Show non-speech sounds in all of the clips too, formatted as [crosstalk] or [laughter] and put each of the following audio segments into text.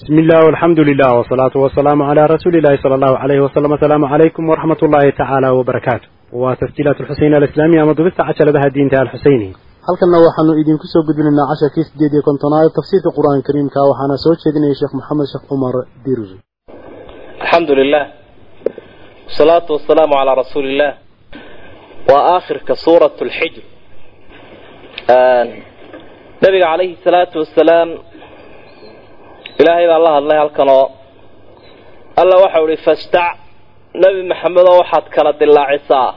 bismi illah alxamdu lilah wsalaatu wasalaamu calaa rasuulillahi sala allahu alayhi wasalam asalaamu calaykum waraxmat ullaahi tacaala wabarakaatu waa tasjiilaat alxuseyn alislaamiya ama dubista cajaladaha diinta alxuseyni halkanna waxaanu idinku soo gudbinaynaa casharkii sideed iyo kontonaad tafsiirka qur'aanka kariimka waxaana soo jeedinaya sheekh maxamed sheekh cumar dirus alxamdu lilah wasalaatu wasalaamu calaa rasuuli waa aakhirka suurat lxijr nabiga calayhi salaatu wasalaam ilaahay baa la hadlay halkanoo alla waxau ihi fastac nebi maxamedoo waxaad kala dilaacisaa.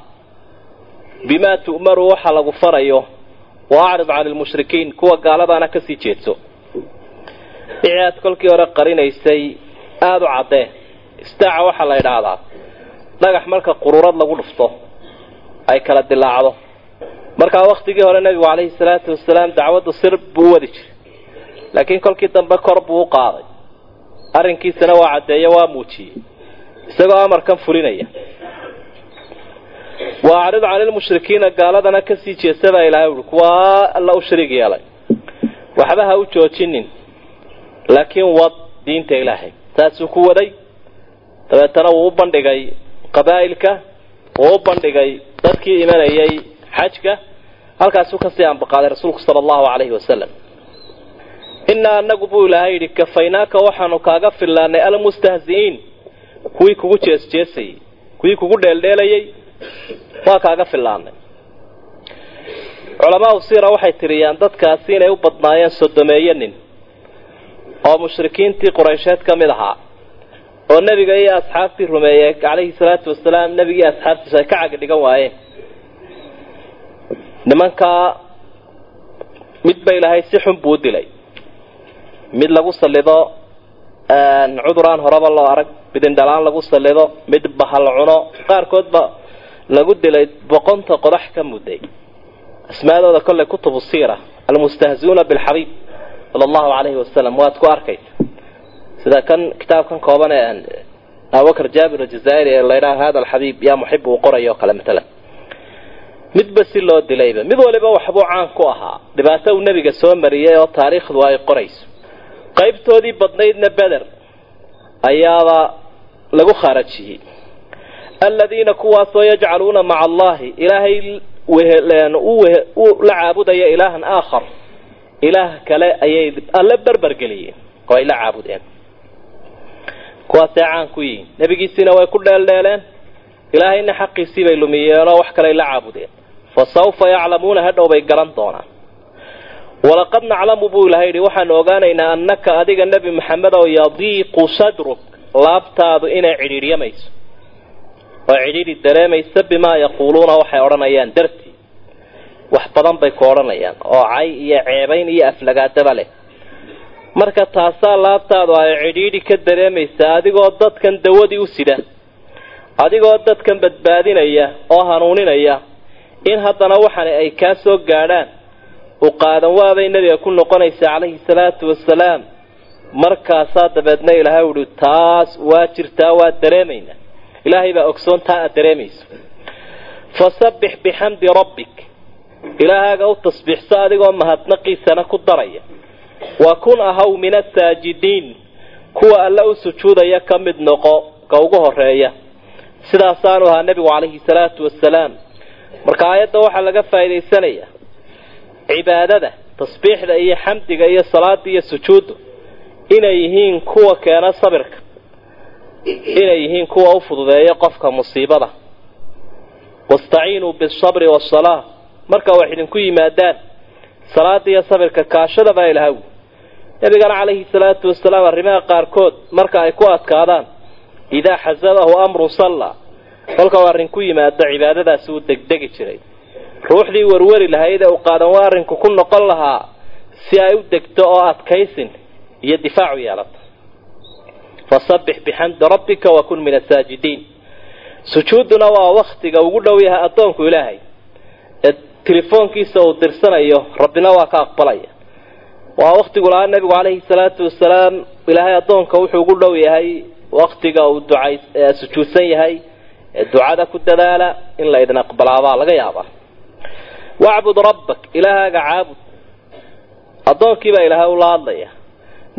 Bimaa tu'maru waxa lagu farayo. Wa acrid cani lmushrikiin kuwa gaaladaana ka sii jeedso. Wixii aad kolkii hore qarinaysay aada u caddee istaaca waxaa la idhaahdaa dhagax marka qururad lagu dhufto ay kala dilaacdo. Markaa waktigii hore nebigu calayhi salaatu wasalaam dacwaddu sir buu u wadi jiray laakiin kolkii dambe kor buu u qaaday. Arrinkiisana waa caddeeye waa muujiyey isagoo amarkan fulinaya. Wa acrid cani gaaladana ka sii jeesa baa ilaahay uhi kuwaa alla u shariig yeelay. Waxba ha u joojinin. Laakiin wad diinta ilaahay. Saasuu ku waday. Dabeetana wuu u bandhigay qabaa'ilka wuu u bandhigay dadkii imanayay xajka. Halkaasuu ka sii ambaqaaday rasuulku sala allahu calayhi wasalam innaa anagu buu ilaahay yidhi kafaynaaka waxaanu kaaga fillaanay almustahzi'iin. Kuwii kugu jeesjeesayey kuwii kugu dheeldheelayay waa kaaga fillaanay culamaau siira waxay tiriyaan dadkaasi inay u badnaayeen sodomeeye nin oo mushrikiintii quraysheed ka mid ahaa oo nebiga iyo asxaabtii rumeeyey calayhi salaatu wasalaam nebigii asxaabtiisu ay ka caga dhigan waayeen. Nimankaa midba ilaahay si xun buu u dilay mid lagu sallido cuduraan horeba loo arag. Mid indhalaan lagu sallido mid bahal cuno. Qaarkoodba lagu dilay boqonta qodax ka mudday asmaadooda kollay kutubu siira almustahziuuna bilxabiib sala allahu calayhi wasalam waad ku arkaysa sida kan kitaabkan kooban ee abubakar jaabir aljazaa'iri ee laydhaha hada alxabiib yaa muxib uu qorayo o kale matalan. Midba si loo dilayba. Mid waliba waxbuu caan ku ahaa. Dhibaato uu nebiga soo mariyey oo taariikhdu ay qorayso qaybtoodii badnaydna beder ayaaba lagu khaarajiyey. Aladiina kuwaasoo yajcaluuna maca allahi ilaahay u la caabudaya ilaahan aakhar ilaah kale ayay alle berbergeliyeen oo ay la caabudeen. Kuwaasay caan ku yihiin. Nebigiisiina way ku dheeldheeleen ilaahayna xaqiisii bay lumiyeenoo wax kaley la caabudeen. Fa sawfa yaclamuuna hadhow bay garan doonaan walaqad naclamu buu ilahay yidhi waxaanu ogaanaynaa annaka adiga nebi maxamed oo yadiiqu sadruk laabtaadu inay cidhiidhyamayso. Oo cidhiidhi dareemaysa bimaa yaquuluuna waxay odhanayaan dartii. Wax badan bay ku odhanayaan oo cay iyo ceebayn iyo aflagaadaba leh. Marka taasaa laabtaadu ay cidhiidhi ka dareemaysaa adigoo dadkan dawadii u sida adigoo dadkan badbaadinaya oo hanuuninaya in haddana waxani ay kaa soo gaadhaan u qaadan waabay nebiga ku noqonaysaa calayhi salaatu wasalaam markaasaa dabeedna ilaahay uhi taas waa jirtaa waa dareemaynaa ilaahay baa ogsoon taa aad dareemayso. Fasabbix bixamdi rabbik. Ilaahaaga u tasbiixso adigoo mahadnaqiisana ku daraya. Wa kun ahaw min asaajidiin kuwa alle u sujuudaya ka mid noqo ka ugu horreeya sidaasaanu ahaa nebigu calayhi salaatu wasalaam marka aayadda waxaa laga faa'idaysanayaa cibaadada tasbiixda iyo xamdiga iyo salaada iyo sujuuddu inay yihiin kuwa keena sabirka inay yihiin kuwa u fududeeya qofka musiibada. Wastaciinuu bisabri waasalaa marka wax idinku yimaadaan salaada iyo sabirka kaashada baa ilahaw nebigana calayhi salaatu wasalaam arrimaha qaarkood marka ay ku adkaadaan idaa xasadahu amrun sallaa. Kolka uu arrin ku yimaado cibaadadaasi uu degdegi jiray ruuxdii warwari lahayd ee uu qaadan waa arrinku ku noqon lahaa si ay u degto oo adkaysin iyo difaacu yeelato fasabbix bixamdi rabbika wakun min asaajidiin sujuudduna waa waktiga ugu dhow yahay addoonku ilaahay. Ee telefoonkiisa uu dirsanayo rabbina waa ka aqbalaya. Waa waktigu lahaa nebigu calayhi salaatu wasalaam ilaahay addoonka wuxuu ugu dhow yahay waktiga uu ducay sujuudsan yahay ee ducada ku dadaala in la idin aqbalaabaa laga yaabaa wacbud rabbak ilaahaaga caabud. Addoonkiibaa ilaahay ula hadlaya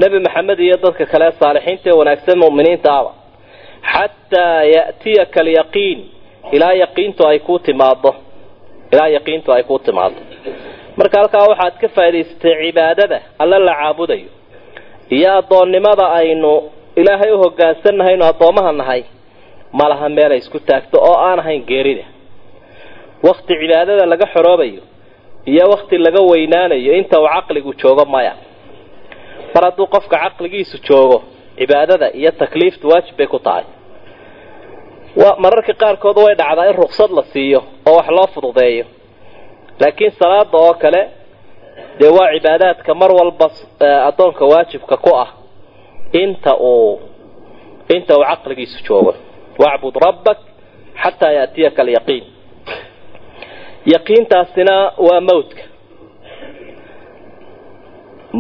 nebi maxamed iyo dadka kale saalixiinta ee wanaagsan mu'miniinta aba. Xataa ya'tiyaka alyaqiin ilaa yaqiintu ay ku timaado ilaa yaqiintu ay ku timaado marka halkaa waxaad ka faa'idaysatay cibaadada alla la caabudayo. Iyo addoonnimada aynu ilaahay u hoggaansannahay aynu addoomaha nahay malaha meel ay isku taagto oo aan ahayn geerida wakti cibaadada laga xoroobayo iyo wakti laga weynaanayo inta uu caqligu joogo maya. Mar hadduu qofka caqligiisu joogo cibaadada iyo takliiftu waajib bay ku tahay. Mararka qaarkood way dhacdaa in ruksad la siiyo oo wax loo fududeeyo. Laakiin salaada oo kale dee waa cibaadaadka mar walba addoonka waajibka ku ah inta uu inta uu caqligiisu joogo. Wacbud rabbak xataa yaatiyaka alyaqiin yaqiintaasina waa mawdka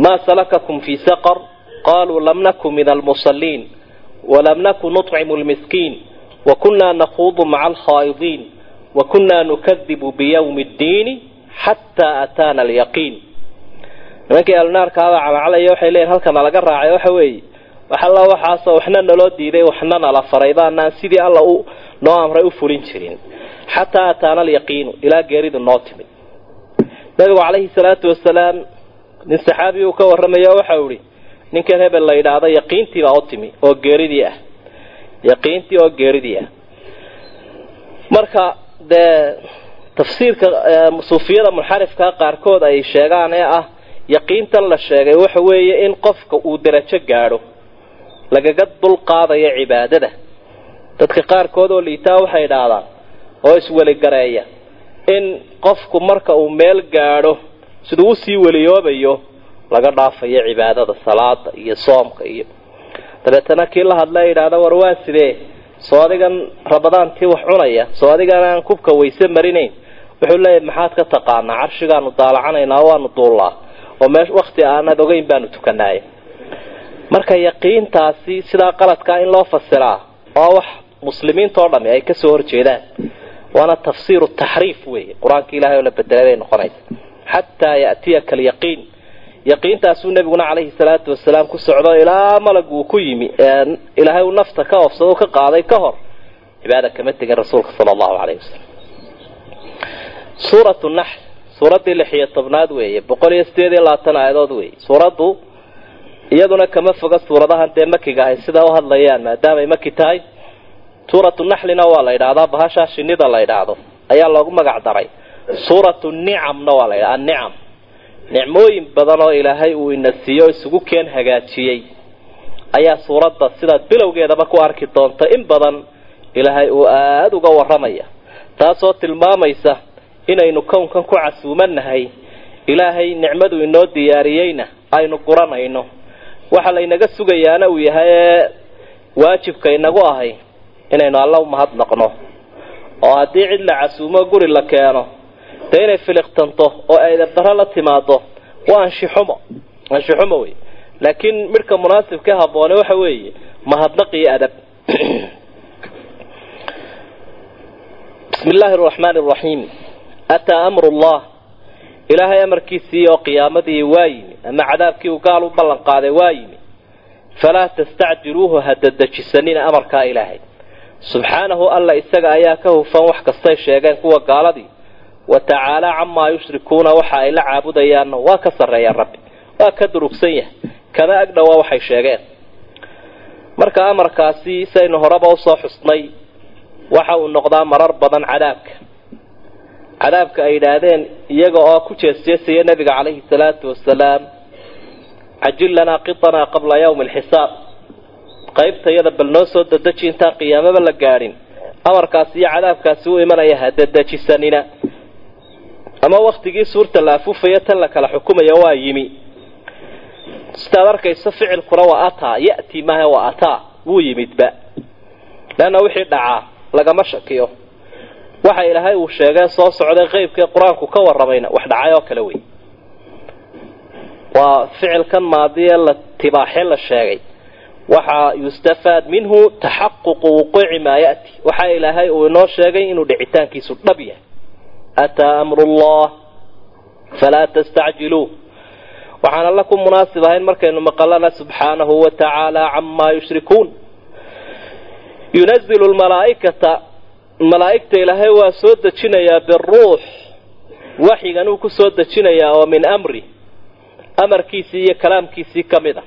maa salakakum fii saqar? Qaluu lam naku min almusaliin walam naku nuطcimu lmiskiin wakunaa nakuudu maca alkhaa'idiin wakunaa nukadibu biyawmi اddiini xataa ataana alyaqiin. Nimankii alnaarkaaba camacalaya waxay leeyihiin halkana laga raacay waxa weeye wax alla waxaasoo waxna naloo diiday waxna nala faray baanaan sidii alla u noo amray u fulin jirin xataa ataana alyaqiinu ilaa geeridu noo timid. Nabigu calayhi salaatu wasalaam nin saxaabi uu ka warramayo waxau ihi ninkan hebel la yidhaahdo yaqiintii baa timi oo geeridii ah yaqiintii oo geeridii ah. Marka dee tafsiirka suufiyada munxarifkaa qaarkood ay sheegaan ee ah yaqiintan la sheegay waxa weeye in qofka uu derajo gaadho lagaga dul qaadayo cibaadada. Dadka qaarkood oo liitaa waxay idhaahdaan oo isweligareeya. In qofku marka uu meel gaadho siduu u sii weliyoobayo laga dhaafayo cibaadada salaada iyo soomka iyo dabeetana kii la hadla yidhaahda war waa sidee? Soo adigan rabadaantii wax cunaya soo adigan aan kubka wayse marinayn. Wuxuu leeyahay maxaad ka taqaanaa? Carshigaanu daalacanaynaa waanu duullaa oo meesh wakti aanad ogeyn baanu tukanaaya marka yaqiintaasi sidaa qaladkaa in loo fasiraa oo wax muslimiinta oo dhami ay ka soo horjeedaan waana tafsiiru taxriif weeye. Qur'aanka ilahay oo la bedelay bay noqonaysa xataa ya'tiyaka alyaqiin. Yaqiintaasuu nebiguna calayhi salaatu wasalaam ku socdo ilaa malag uu ku yimi. Ilaahay uu nafta ka oofsado ka qaaday ka hor. Cibaada kama tegin rasuulka sala allahu calayhi wasalam suuratu naxl suuraddii lix iyo tobnaad weeye boqol iyo sideed iyo labaatan aayadood weeye. Suuraddu iyaduna kama foga suuradahan dee makiga ahay sidaa u hadlayaan maadaamay maki tahay suuratu naxlina waa la yidhaahdaa bahashaa shinida la yidhaahdo ayaa loogu magac daray. Suuratu nicamna waa la yidhaha annicam nicmooyin badan oo ilaahay uu ina siiyo isugu keen hagaajiyey ayaa suuradda sidaad bilowgeedaba ku arki doonta in badan ilaahay uu aada uga warramaya. Taasoo tilmaamaysa inaynu kownkan ku casuumannahay ilaahay nicmadu inoo diyaariyeyna aynu guranayno. Waxa laynaga sugayaana uu yahay ee waajibka inagu ahay inaynu alla u mahadnaqno oo haddii cid la casuumo guri la keeno dee inay filiqtanto oo aydabdaro la timaado waa anshixumo anshixumo wey laakiin midhka munaasibka habboone waxa weeye mahadnaq iyo adab. Bismi illaahi araxmaani araxiim ataa amru llah ilaahay amarkiisii oo qiyaamadii waa yimi. Ama cadaabkii uu gaal u ballan qaaday waa yimi. Falaa tastacjiluuhu hadadejisanina amarkaa ilaahay subxaanahu alla isaga ayaa ka hufan wax kastay sheegeen kuwa gaaladii. Wa tacaalaa camaa yushrikuuna waxa ay la caabudayaanna waa ka sarreeyaan rabbi. Waa ka durugsan yahay. Kama agdhowa waxay sheegeen. Marka amarkaasi saynu horeba u soo xusnay waxa uu noqdaa marar badan cadaabka. Cadaabka ay yidhaahdeen iyaga oo ku jeesjeesaya nebiga calayhi salaatu wasalaam cajil lanaa qitanaa qabla yawmi alxisaab qaybtayada bal noo soo dadeji intaan qiyaamaba la gaadhin amarkaasi iyo cadaabkaasi u imanaya hadadejisanina ama waktigii suurta la afuufaya tan la kala xukumaya waa yimi. Sidaad arkayso ficilkuna waa ataa ya'ti maaha waa ataa wuu yimidba. Leanna wixii dhacaa lagama shakiyo. Waxa ilaahay uu sheegay soo socday qeybkee qur'aanku ka waramayna wax dhacay oo kale wey. Waa ficilkan maadiye la tibaaxe la sheegay waxaa yustafaad minhu taxaququ wuquuci maa ya'ti. Waxa ilaahay uu inoo sheegay inuu dhicitaankiisu dhab yahay. Ataa amru llah falaa tastacjiluuh waxaan alla ku munaasib ahayn markaynu maqalana subxaanahu wa tacaala camaa yushrikuun. Yunazilu lmalaaikata malaa'igta ilaahay waa soo dejinayaa biruux. Waxyigan uu ku soo dejinayaa oo min amri. Amarkiisii iyo kalaamkiisii ka mid a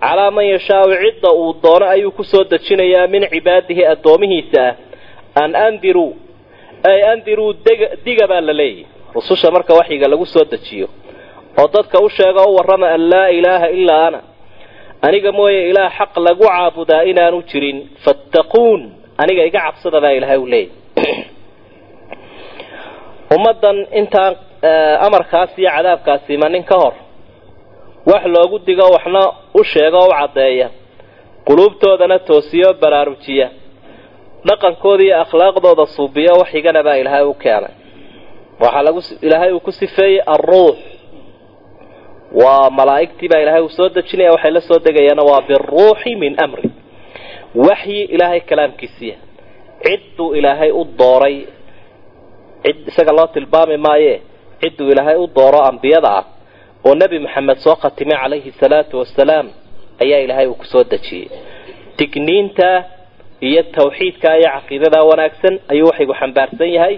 calaa man yashaau cidda uu doono ayuu ku soo dejinayaa min cibaadihi addoomihiisa ah an andiruu ay andiruu diga baa la leeyahy rususha marka waxyiga lagu soo dejiyo oo dadka u sheega o warrama an laa ilaaha ilaa ana aniga mooye ilaah xaq lagu caabudaa inaanu jirin fattaquun aniga iga cabsada baa ilaahay u leeyahy [clears throat] ummaddan intaan amarkaas iyo cadaabkaasi imanin ka hor wax loogu digo waxna u sheega oo u caddeeya. Quluubtoodana toosiya oo baraarujiya. Dhaqankooda iyo akhlaaqdooda suubiya waxigana baa ilaahay u keenay. Waxaa lagu ilaahay uu ku sifeeyey alruux waa malaa'igtii baa ilaahay uu soo dejinaya waxay la soo degayaana waa biruuxi min amri. Waxyi ilaahay kalaamkiisiya cidduu ilaahay u dooray. Cid isaga loo tilmaami maaye cidduu ilaahay u dooro ambiyada ah oo nebi maxamed soo khatimay calayhi salaatu wasalaam ayaa ilaahay uu ku soo dejiyey. Digniinta iyo tawxiidka iyo caqiidada wanaagsan ayuu waxaygu xambaarsan yahay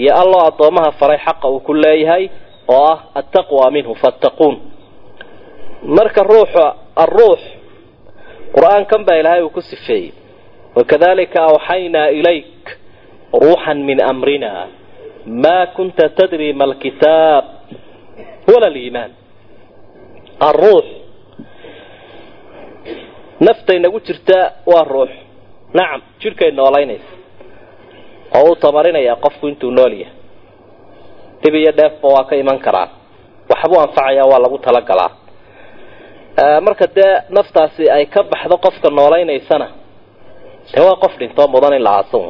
iyo alloo addoomaha faray xaqa uu ku leeyahay oo ah attaqwa minhu fattaquun marka ruuxu alruux qur'aankan baa ilaahay uu ku sifeeyey. Wakadalika awxaynaa ilayk ruuxan min amrina. Ma kunta tadri ma alkitaab wala aliimaan alruux naftaynagu jirta waa ruux nacam jidhkay noolaynaysa oo uu tamarinayaa qofku intuu nool yahay dhib iyo dheefba waa ka iman karaa waxbuu anfacayaa waa lagu talagalaa marka dee naftaasi ay ka baxdo qofka noolaynaysana dee waa qof dhintoo mudan in la aaso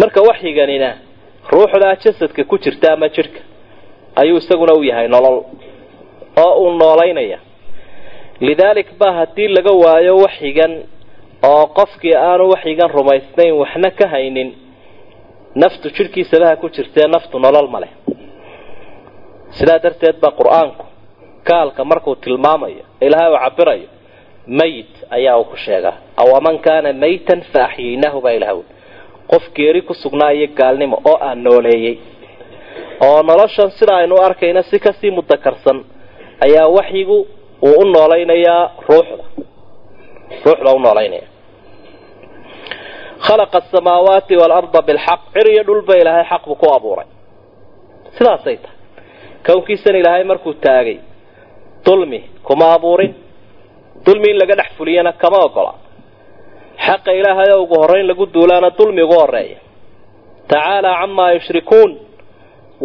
marka waxyiganina ruuxdaa jasadka ku jirta ama jidhka ayuu isaguna u yahay nolol oo uu noolaynaya. Lidaalik ba haddii laga waayo waxyigan oo qofkii aanu waxyigan rumaysnayn waxna ka haynin naftu jidhkiisabaha ku jirtee naftu nolol ma leh. Sidaa darteed baa qur'aanku gaalka markuu tilmaamayo ilaahay uu cabirayo mayit ayaa uu ku sheegaa. Awaman kaana maytan fa axyaynaahu baa ilaha wi qof geeri ku sugnaa iyo gaalnimo oo aan nooleeyey oo noloshan sida aynu arkayna si ka sii mudakarsan ayaa waxyigu uu u noolaynayaa ruuxda. Ruuxda u noolaynaya. Khalaqa asamaawaati waalarda bilxaq cir iyo dhulba ilaahay xaq buu ku abuuray. Sidaasay tahay. Kownkiisana ilaahay markuu taagay dulmi kuma abuurin. Dulmi in laga dhex fuliyana kama ogola. Xaqa ilaahay ugu horrayn lagu duulaana dulmi ugu horreeya tacaalaa camaa yushrikuun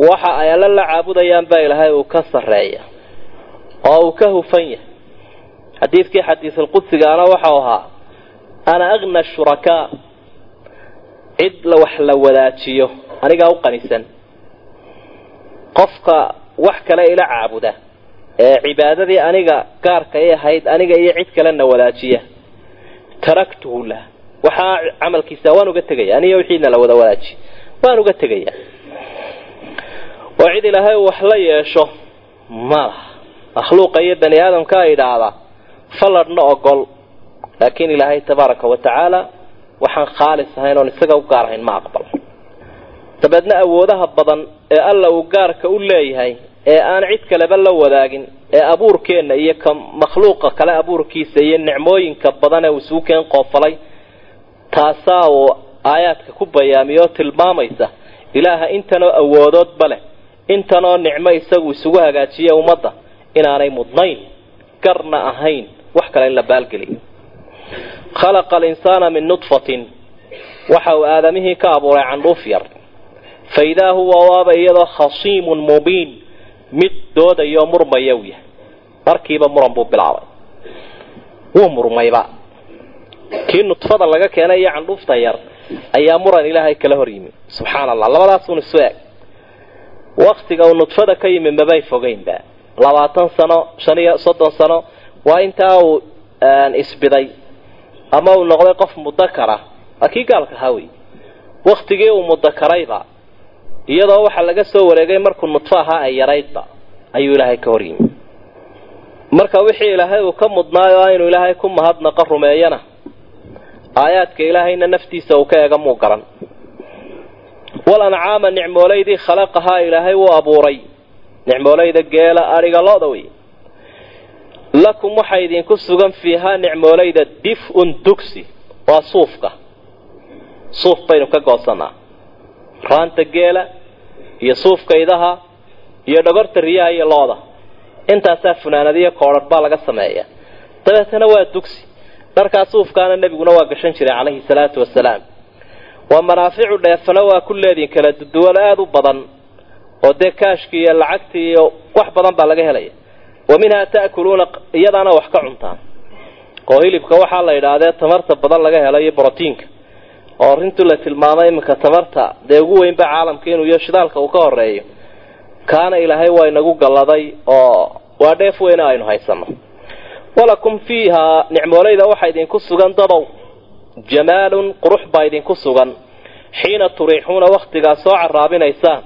waxa ay alla la caabudayaan baa ilaahay uu ka sarreeya oo uu ka hufan yahay. Xadiidkii xadiisulqudsigaana waxau ahaa ana agna shurakaa cid wax la wadaajiyo anigaa u qanisan. Qofka wax kale ila caabuda ee cibaadadii aniga gaarka i ahayd aniga iyo cid kalena wadaajiya. Taraktuhu lah. Waxaa camalkiisa waan uga tegaya aniyo wixiina la wada wadaaji waan uga tegaya oo cid ilaahay wax la yeesho malaha makhluuqa iyo bani aadamka a idhaahda faladhna ogol laakiin ilaahay tabaaraka wa tacaala waxaan khaalis ahayn oon isaga u gaar ahayn ma aqbal. Dabeedna awoodaha badan ee alla uu gaarka u leeyahay ee aan cid kaleba la wadaagin ee abuurkeenna iyo ka makhluuqa kale abuurkiisa iyo nicmooyinka badan ee uu isugu keen qoofalay taasaa uu aayaadka ku bayaamiyo oo tilmaamaysa ilaaha intanoo awoodoodba leh intanoo nicmo isagu isugu hagaajiya ummadda inaanay mudnayn garna ahayn wax kale in la baalgeliyo. Khalaqa alinsaana min nudfatin waxa uu aadamihii ka abuuray candhuuf yar. Fa idaa huwa waaba iyadoo khasiimun mubiin mid doodayoo murmaya u yahay. Markiiba muran buu bilaabay. Wuu murmayba. Kii nudfada laga keenay iyo candhuufta yar ayaa muran ilaahay kala hor yimi subxaana allah labadaasuun isu eg waktiga uu nudfada ka yimi mabay fogeynba. Labaatan sano shan iyo soddon sano waa intaa uu isbiday. Ama uu noqday qof mudakara waa kii gaalka hawey waktigii uu mudakarayba iyadoo waxaa laga soo wareegay markuu nudfo ahaa ay yaraydba ayuu ilaahay ka hor yimi. Marka wixii ilaahay uu ka mudnaayo inuu ilaahay ku mahadnaqa rumeeyana. Aayaadka ilaahayna naftiisa uu ka eega muu garan wal ancaama nicmoolaydii khalaqahaa ilaahay wuu abuuray. Nicmoolayda geela adhiga lo-da wey lakum waxaa idinku sugan fiihaa nicmoolayda dif-un dugsi waa suufka. Suuf baynu ka goosanaa raanta geela iyo suufka idaha iyo dhogorta riyaha iyo looda. Intaasaa funaanadiyo koodhar baa laga sameeya dabeetana waa dugsi. Dharkaa suufkaana nebiguna waa gashan jiray calayhi salaatu wasalaam waa manaaficu dheefana waa ku kala duduwan aada u badan oo dee kaashkii iyo lacagtii iyo wax badan baa laga helaya. Wa minhaa ta'kuluuna iyadaana wax ka cuntaan. Oo hilibka waxaa la yidhaahdee tamarta badan laga helo iyo brotiinka oo arintu la tilmaamay iminka tamarta dee ugu weynba caalamka inuu iyo shidaalka uu ka horeeyo kaana ilaahay waa inagu galladay oo waa dheef weyne aynu haysano walakum fiihaa nicmoolayda waxaa idinku sugan dadow jamaalun qurux baa idinku sugan. Xiina turiixuuna wakhtigaa soo caraabinaysaan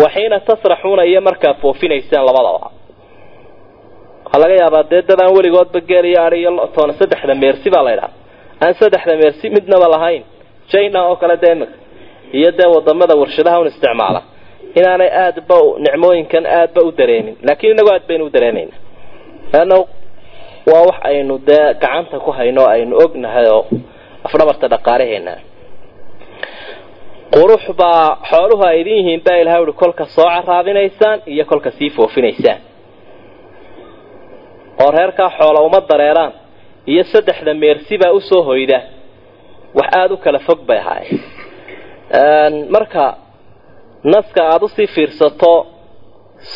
wa xiina tasraxuuna iyo markaa foofinaysaan labadaba. Waxaa laga yaabaa dee dad aan weligoodba geel iyo ai iyo toona saddexda meersi baa la ydhaha aan saddexda meersi midnaba lahayn china oo kale dee imika iyo dee waddamada warshadaha un isticmaala. Inaanay aadba nicmooyinkan aadba u dareemin laakiin inagu aad baynu u dareemayna leanna waa wax aynu dee gacanta ku hayno aynu ognahay oo afdhabarta dhaqaalaheena. Qurux baa xooluhu ay idin yihiin baa ilahay uhi kolka soo caraabinaysaan iyo kolka sii foofinaysaan. Oo reerkaa xoola uma dareeraan iyo saddexda meersi baa u soo hoyda. Wax aada u kala fog bay ahaayeen. Marka naska aada u sii fiirsato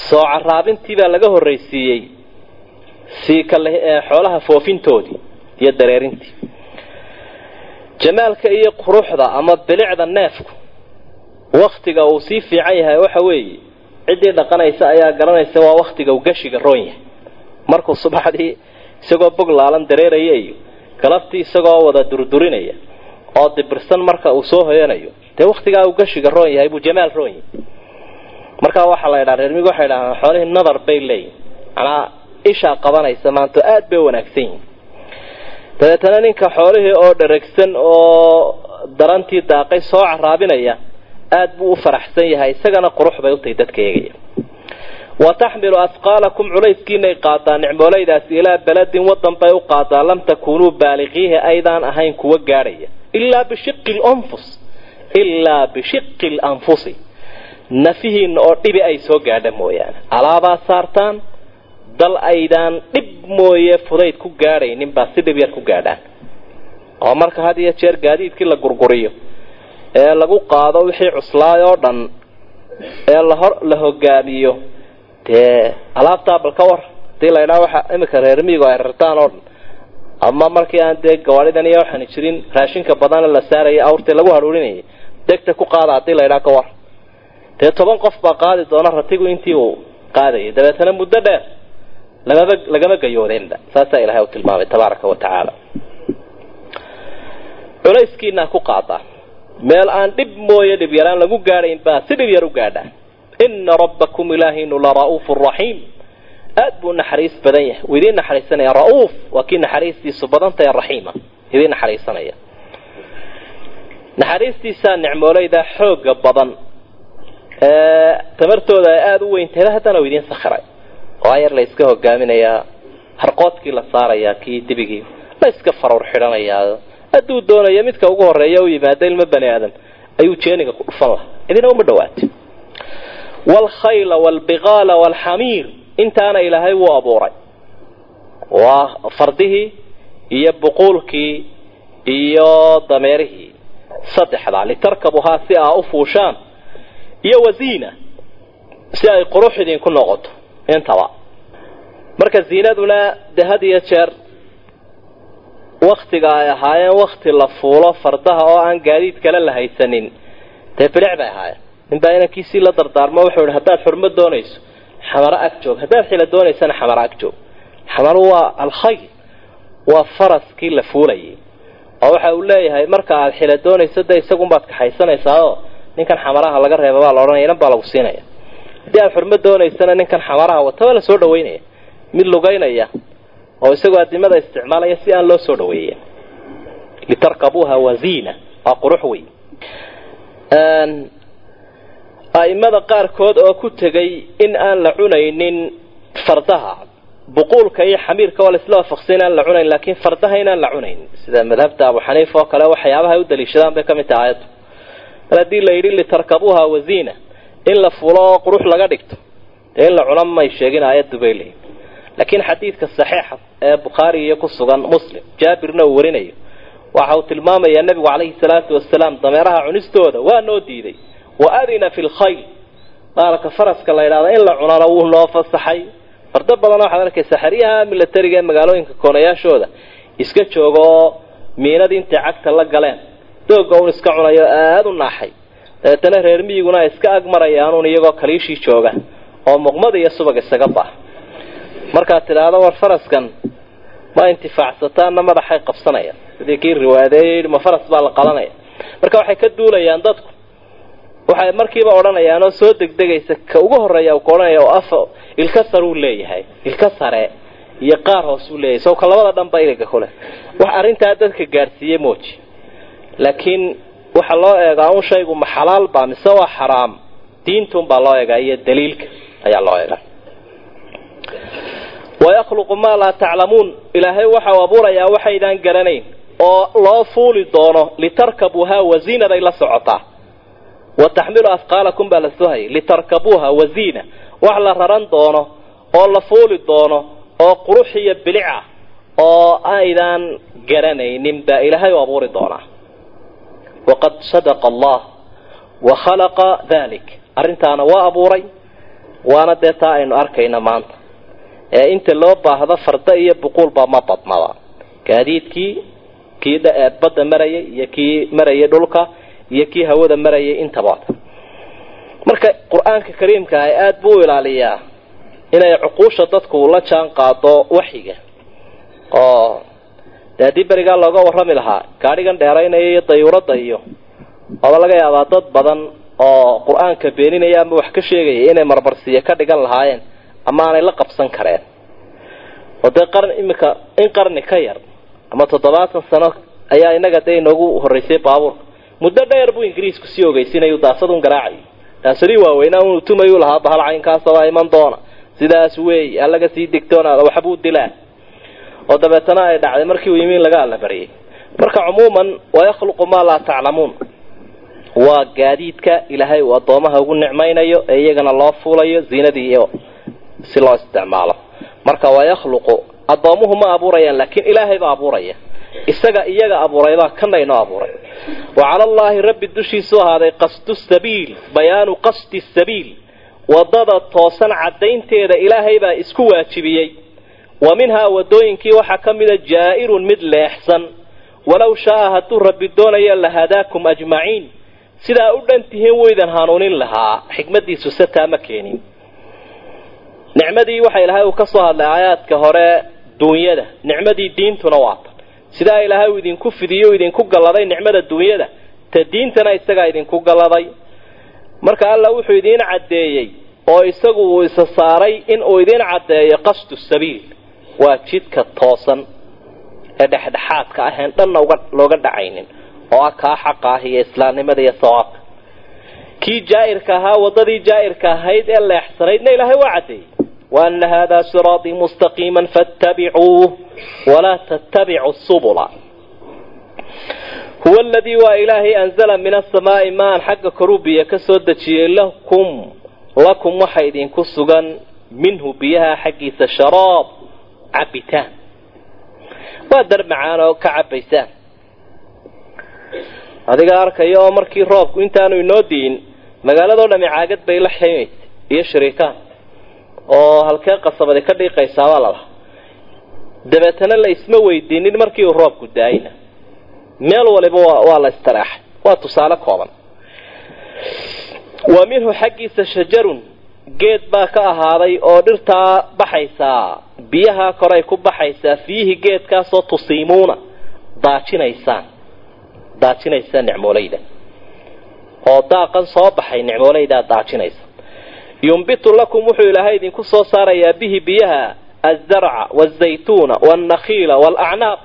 soo caraabintii baa laga horraysiiyey sii kale xoolaha foofintoodii iyo dareerintii jamaalka iyo quruxda ama bilicda neefku waktiga uu sii fiican yahay waxa weeye ciddii dhaqanaysa ayaa garanaysa waa waktiga uu gashiga roon yahay. Markuu subaxdii isagoo bog laalan dareeraya iyo galabtii isagoo wada durdurinaya oo dibirsan marka uu soo hoyanayo dee waktigaa uu gashiga roon yahay buu jamaal roon yahay. Markaa waxaa la ydhaha reermigu waxay dhahaan xoolihii nadar bay leeyihiin manaa ishaa qabanaysa maanto aada bay wanaagsan yihiin dabeetana ninka xoolihii oo dharagsan oo darantii daaqay soo caraabinaya aada buu u faraxsan yahay isagana qurux bay utahay dadka eegaya. Wa taxmilu asqaalakum culayskiinay qaadaa nicmoolaydaasi ilaa beledin wadan bay u qaadaa lam takunuu baaliqiihi aydaan ahayn kuwa gaadhaya. Ilaa bishiqi lanfus ilaa bishiqi lanfusi nafihiina oo dhibi ay soo gaadha mooyaane. Alaabaa saartaan dal aydaan dhib mooye fudayd ku gaadhaynin baa si dhib yar ku gaadhaan oo marka had iyo jeer gaadiidkii la gurguriyo ee lagu qaado wixii cuslaay oo dhan ee lahor la hogaamiyo. Dee alaabtaa bal ka war. Hadii la ydhaha waxa imika reer miigu ay rartaan oo dhan. Ama markii aan dee gawaadhidan iyo waxaan jirin raashinka badana la saaraya awrtii lagu haruurinayay degta ku qaada haddii la ydhaha ka war. Dee toban qof baa qaadi doona ratigu intii uu qaadayay. Dabeetana muddo dheer lamaba lagama gayoodeenba saasaa ilahay u tilmaamay tabaaraka wa tacaala. Culayskiinaa ku qaadaa meel aan dhib mooye dhib yaraan lagu gaadhayn baa si dhib yar u gaadhaa ina rabbakum ilaahinu la ra'uufu raxiim aad buu naxariis badan yahay. Uu idiin naxariisanaya. Ra'uuf waa kii naxariistiisu badan tahay raxiima idiin naxariisanaya. Naxariistiisaa nicmoolayda xooga badan. Ee tamartooda ay aada u weyntahay haddana uu idiin sakhiray oo ayar la iska hogaaminayaa harqoodkii la saarayaa kii dibigii la iska farowr xidhanayaa hadduu doonayo midka ugu horreeya u yimaado ilmo bani aadam ayuu jeeniga ku dhufan lahaa. Idina uma dhawaatay waalkhayla waalbiqaala waalxamiir intaana ilaahay wuu abuuray. Waa fardihii iyo buquulkii iyo dameerihii. Saddexdaa litarkabuhaa si aa u fuushaan iyo waziina si ay qurux idinku noqoto intaba. Marka ziinaduna de had iyo jeer waktiga ay ahaayeen wakti la fuulo fardaha oo aan gaadiid kale la haysanin dee bilic bay ahaayeen. Ninbaa inankiisii la dardaarmo wuxuu ihi haddaad xurmo doonayso xamaro ag joog. Haddaad xila doonaysana xamaro ag joog. Xamaro waa alkhayr waa faraskii la fuulayay. Oo waxa uu leeyahay marka aad xila doonayso de isagunbaad kaxaysanaysaao ninkan xamaraha laga reeba baa la odhanaya inan baa lagu siinaya haddii aad xurmo doonaysana ninkan xamaraha wata waa la soo dhaweynaya mid lugaynaya oo isagoo adimada isticmaalaya si aan loo soo dhaweeyen litarkabuuha waziina waa qurux wey a'imada qaarkood oo ku tegay in aan la cunaynin fardaha. Buquulka iyo xamiirka waa laisla waafaqsan in aan la cunayn laakiin fardaha inaan la cunayn. Sida madhabta abu xaniifa oo kale waxyaabaha ay u daliishadaan bay ka mid tahay aayaddu. Mar haddii la yidhi litarkabuuha waziina in la fulo oo qurux laga dhigto dee in la cuna may sheegin aayaddu bay leeyihiin laakiin xadiidka saxiixa ee bukhaari iyo ku sugan muslim jaabirna uu warinayo waxa uu tilmaamayaa nebigu calayhi salaatu wasalaam dameeraha cunistooda waa noo diiday. Wa adina fi lkhayl maalka faraska la yidhahda in la cunana wuu noo fasaxay. Fardo badan waxaad arkaysaa xeryaha milatariga ee magaalooyinka koonayaashooda iska jooga oo miinadii intay cagta la galeen. Dooga un iska cunayo aada u naaxay dabeetana reer miyiguna iska ag marayaanuun iyagoo kaliishii jooga oo muqmada iyo subag isaga bah markaad tidhaahdo war faraskan ma intifaacsataanna madaxay qabsanayaan. Sidii kii riwaadeeyey ma faras baa la qalanaya. Marka waxay ka duulayaan dadku. Waxay markiiba odhanayaan oo soo degdegaysa ka ugu horreeya uu ka odhanaya oo afa ilka saruu leeyahay ilka sare iyo qaar hoosuu leeyahay. Sawka labada dhanba iliga kule wax arrintaa dadka gaadhsiiye mooji. Laakiin waxaa loo eegaa un shaygu ma xalaal baa mise waa xaraam? Diintun baa loo eegaa iyo daliilka ayaa loo eegaa. Wayakhluqu maa laa taclamuun. Ilaahay waxau abuurayaa waxaydaan garanayn oo loo fuuli doono litarkabuuhaa waziinaday la socotaa. Wa taxmilu afqaalakum baa la soo hayay litarkabuuha waziina wax la raran doono oo la fuuli doono oo qurux iyo bilic ah oo aydaan garanaynin baa ilaahay u abuuri doonaa waqad sadaqa allah wa khalaqa dalik arrintaana waa abuuray waana dee taa aynu arkayna maanta ee inta loo baahdo farda iyo buquulba ma badnaba gaadiidkii kii badda marayay iyo kii marayay dhulka iyo kii hawada marayay intaba marka qur'aanka kariimka ah aada buu u ilaaliyaa inay cuquusha dadku la jaan qaado waxyiga oo dee haddii berigaa looga warrami lahaa. Gaadhigan dheeraynaya iyo dayuuradda iyo oba laga yaabaa dad badan oo qur'aanka beeninaya ama wax ka sheegaya inay marmarsiiyo ka dhigan lahaayeen ama aanay la qabsan kareen. Oo dee qarn iminka in qarni ka yar ama toddobaatan sano ayaa inaga dee inoogu horreysay baabuurka muddo dheer buu ingiriisku sii ogeysinayuu daasadun garaacayo daasadii waaweynaa unu tumayuu lahaa bahal caynkaasabaa iman doona. Sidaas weey allaga sii digtoonaada waxbuu dilaa oo dabeetana ay dhacday markii uu yimi laga allabariyay marka cumuuman wayakhluqu maa laa taclamuun waa gaadiidka ilaahay uu addoomaha ugu nicmaynayo ee iyagana loo fuulayo ziinadii iyo si loo isticmaalo. Marka wayakhluqu addoomuhu ma abuurayaan laakiin ilaahay baa abuuraya. Isaga iyaga abuuraybaa kana inoo abuuray. Wa cala allaahi rabbi dushiisu ahaaday qasdu sabiil bayaanu qasdi sabiil. Wadada toosan caddaynteeda ilaahay baa isku waajibiyey wa minhaa wadooyinkii waxaa ka mida jaa'irun mid leexsan. Walow shaaa hadduu rabbi doonayo lahadaakum ajmaciin. Sidaa u dhan tihiin waydan hanuunin lahaa. Xikmadiisu se taama keenin. Nicmadii waxa ilaahay uu ka soo hadlay aayaadka hore duunyada. Nicmadii diintuna waatan sidaa ilaahay uu idinku fidiyo o idinku galladay nicmada duunyada ta diintana isagaa idinku galladay. Marka alla wuxuu idiin caddeeyey oo isagu uu isa saaray in uu idiin caddeeyo qasdu sabiil waa jidka toosan ee dhexdhexaadka ah een dhanna looga dhacaynin oo ah kaa xaqa ah iyo islaamnimada iyo sawaabka kii jaa'irka ahaa waddadii jaa'irka ahayd ee leexsanaydna ilaahay waa caddeeyey waana haadaa siraatii mustaqiima fattabicuuh walaa tattabicu subula. Huwa aladii waa ilaahay anzala min asamaai maan xagga koruu biyo ka soo dejiyey lakum lakum waxa idinku sugan minhu biyaha xaggiisa sharaab cabitaan. Waa dar macaan oo ka cabaysaan. Adiga arkaya oo markii roobku intaanu inoo diin magaaladoo dhami caagad bay la ximaysay iyo shariikaan oo halkee qasabadi ka dhiiqaysaabaa lalaha dabeetana la isma weydiinin markii uu roobku daayina meel waliba waa la istiraaxay waa tusaale kooban. Wa minhu xaggiisa shajarun geed baa ka ahaaday oo dhirtaa baxaysaa biyaha koray ku baxaysaa fiihi geedkaasoo tusiimuuna daajinaysaan. Daajinaysaa nicmoolayda. Oo daaqan soo baxay nicmoolaydaa daajinaysa. Yumbitu lakum wuxuu ilaahay idinku soo saarayaa bihi biyaha azarca wazaytuuna waalnakhiila waalacnaab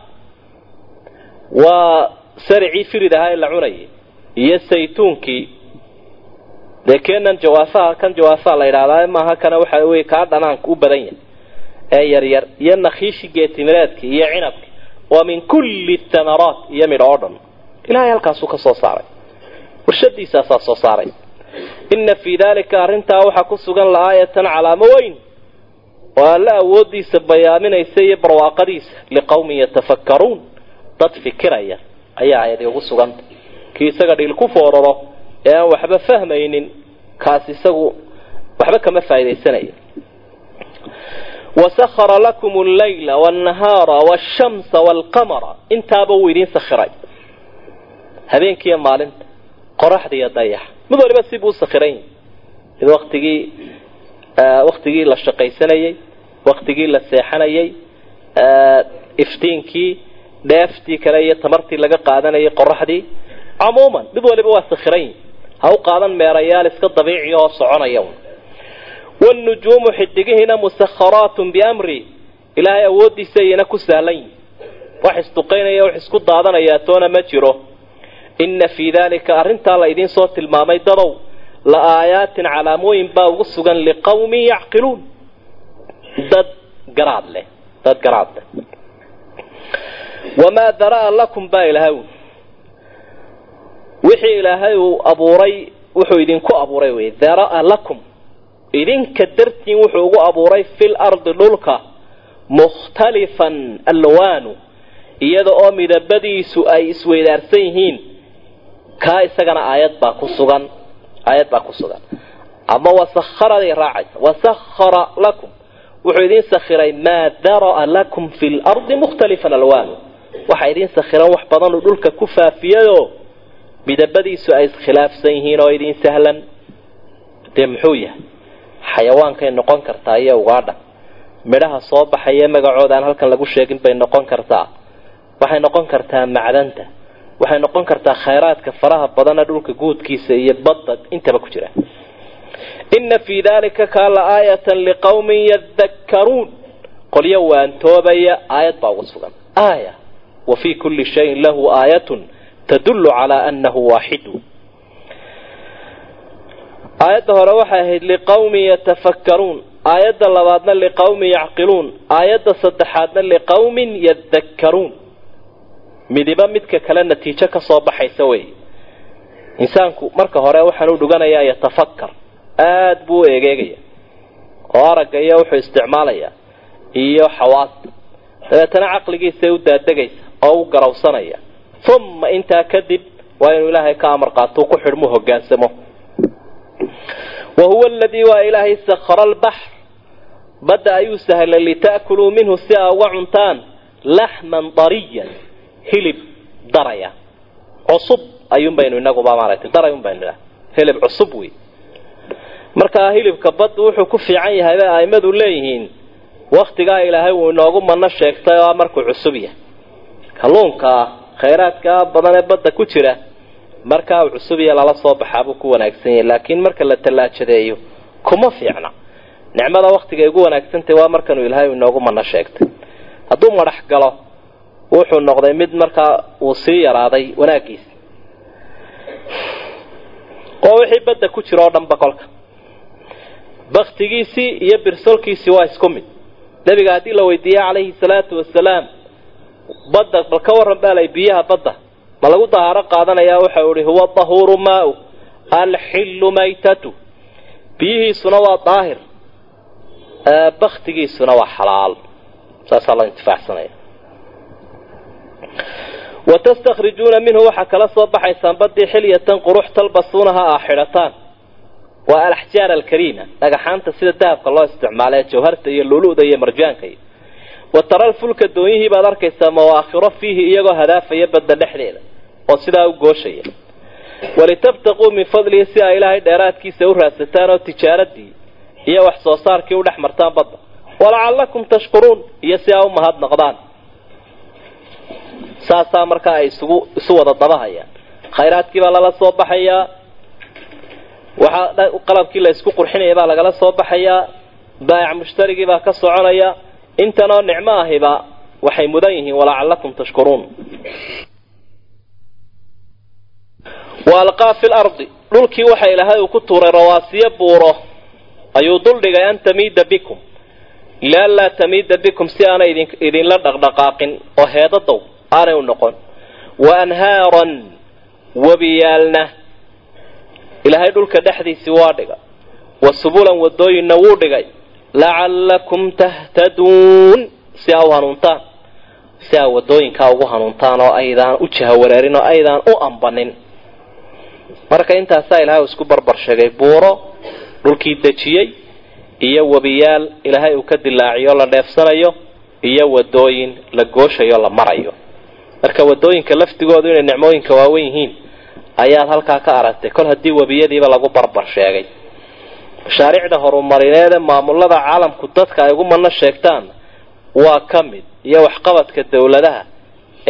waa saricii firid ahaa ee la cunayay. Iyo saytuunkii dee keenan jawaafaha kan jawaafaha la yidhahdaa maaha kana waxa wey kaa dhanaanka u badan yahay ee yaryar iyo nakhiishi geetimireedki iyo cinabki wa min kulli thamaraat iyo midho oo dhan. Ilahay halkaasuu ka soo saaray. Warshadiisaasaa soo saaray. Inna fii daalika arrintaa waxaa ku sugan la-aayatan calaamo weyn. Oo alla awooddiisa bayaaminaysa iyo barwaaqadiisa liqawmin yatafakkaruun. Dad fikiraya ayaa ayadi ugu suganta kii isaga dhiil ku fooraro ee aan waxba fahmaynin kaas isagu waxba kama faa'idaysanayo wasahara lakum allayla waalnahaara waashamsa waalqamara intaaba wuu idiin sakhiray habeenkiiyo maalinta qoraxda iyo dayaxa mid waliba sibuu sakhiran yahi mid waktigii waktigii la shaqaysanayey waktigii la seexanayay iftiinkii dheeftii kale iyo tamartii laga qaadanayay qoraxdii cumuuman mid waliba waa sakhiran yihi ha u qaadan meerayaal iska dabiiciya oo soconaya wاlnujuumu xidigihiina musakharaatun biamri ilaahay awooddiisa iyana ku sahlan yihi wax isduqaynaya wax isku daadanayaa toona ma jiro inna fii daalika arrintaa la idiin soo tilmaamay dadow la aayaatin calaamooyin baa ugu sugan liqawmin yacqiluun dad garaad leh dad garaad leh wamaa dara'a lakum baa ilaahay wixii ilaahay uu abuuray wuxuu idinku abuuray wey dara'a lakum idinka dartiin wuxuu ugu abuuray fil ardi dhulka mukhtalifan alwaanu iyada oo midabadiisu ay isweydaarsan yihiin. Kaa isagana aayad baa ku sugan aayad baa ku sugan. Ama wasakharaday raacaysa wasakhara lakum. Wuxuu idin sakhiray maa dara'a lakum fi lardi mukhtalifan alwaanu. Waxaa idin sakhiran wax badanuu dhulka ku faafiyayoo midabadiisu ay iskhilaafsan yihiin oo idin sahlan. Dee muxuu yahay xayawaankay noqon kartaa iyo ugaadha. Midhaha soo baxaya magacooda aan halkan lagu sheegin bay noqon kartaa. Waxay noqon kartaa macdanta. Waxay noqon kartaa khayraadka faraha badana dhulka guudkiisa iyo badda intaba ku jira. Inna fii daalika kaa la aayatan liqawmin yadakkaruun. Qolyo waantoobaya aayad baa uga sugan. Aaya wa fii kulli shayin lahu aayatun tadullu calaa annahu waaxidu aayadda hore waxay ahayd liqawmin yatafakkaruun. Aayadda labaadna liqawmin yacqiluun. Aayadda saddexaadna liqawmin yadakkaruun. Midiba midka kale natiijo ka soo baxaysa wey insaanku marka hore waxaan u dhuganayaa yatafakkar. Aada buu u eegeegaya oo aragga iyo wuxuu isticmaalayaa. Iyo xawaasta dabeetana caqligiisay u daadegaysa oo u garawsanaya uma intaa kadib waa inuu ilaahay ka amar qaato ku xidhmu hogaansamo wa huwa aladii waa ilaahay sakhara albaxr badda ayuu sahlay lita'kuluu minhu si aa uga cuntaan laxman dariyan hilib daraya cusub ayuun baynu inaguba maaragtay darayun baynu idhaha hilib cusub wey markaa hilibka baddu wuxuu ku fiican yahay bay aimadu leeyihiin waktigaa ilaahay wuu inoogu mano sheegtay oo markuu cusub yahay kalluunkaa khayraadkaa badan ee badda ku jira markaa cusub yahe lala soo baxaabuu ku wanaagsan yahay laakiin marka la tallaajadeeyo kuma fiicna. Nicmada waktigay ugu wanaagsantahy waa markanuu ilaahay inoogu mano sheegtay hadduu madax galo wuxuu noqday mid markaa uu sii yaraaday wanaaggiisa. Oo wixii badda ku jira oo dhanba kolka. Baktigiisii iyo birsolkiisii waa isku mid. Nebiga haddii la weydiiyey calayhi salaatu wasalaam badda bal ka warran baa lay biyaha badda ma lagu dahaaro qaadanayaa waxau ihi huwa dahuuru maau alxillu maytatu. Biyihiisuna waa daahir baktigiisuna waa xalaal. Saasaa loo intifaacsanaya. Watastakhrijuuna minhu waxaa kala soo baxaysaan badii xilyatan qurux talbasuunaha aa xidhataan waa alaxjaar alkariima dhagaxaanta sida dahabka loo isticmaala ee jawharta iyo lulu'da iyo marjaanka iyo wa tara lfulka doonyihii baad arkaysaa mawaakhiro fiihi iyagoo hadaafaya badda dhexdeeda oo sidaa u gooshaya. Walitabtaquu min fadlihi si ay ilaahay dheeraadkiisa u raadsataan oo tijaaradii iyo wax soo saarkii u dhex martaan badda. Walacallakum tashkuruun iyo si aa u mahadnaqdaan saasaa markaa ay isugu isu wada dabahayaan. Khayraadkii baa lala soo baxayaa. Waxaa qalabkii la isku qurxinaya baa lagala soo baxayaa. Baayac mushtarigii baa ka soconaya intanoo nicmo ahiba waxay mudan yihiin walacallakum tashkuruun. Wa alqaa fi lardi dhulkii waxa ilaahay uu ku tuuray rawaasiyo buuro ayuu duldhigay an tamiida bikum. Lianlaa tamiida bikum si aanay idin idinla dhaqdhaqaaqin oo heedadow aanay u noqon. Wa anhaaran webiyaalna. Ilaahay dhulka dhexdiisii waa dhigay wa subulan wadooyinna wuu dhigay lacallakum tahtaduun si aa u hanuuntaan si aa wadooyinkaa ugu hanuuntaan oo aydaan u jahawareerin oo aydaan u ambanin. Marka intaasaa ilaahay uu isku barbar sheegay buuro dhulkii dejiyey iyo webiyaal ilaahay uu ka dilaaciyo la dheefsanayo iyo wadooyin la gooshayo la marayo. Marka waddooyinka laftigoodu inay nicmooyinka waawen yihiin ayaad halkaa ka aragtay. Kol haddii webiyadiiba lagu barbar sheegay mashaariicda horumarineed ee maamulada caalamku dadka ay ugu madno sheegtaan waa ka mid iyo waxqabadka dawladaha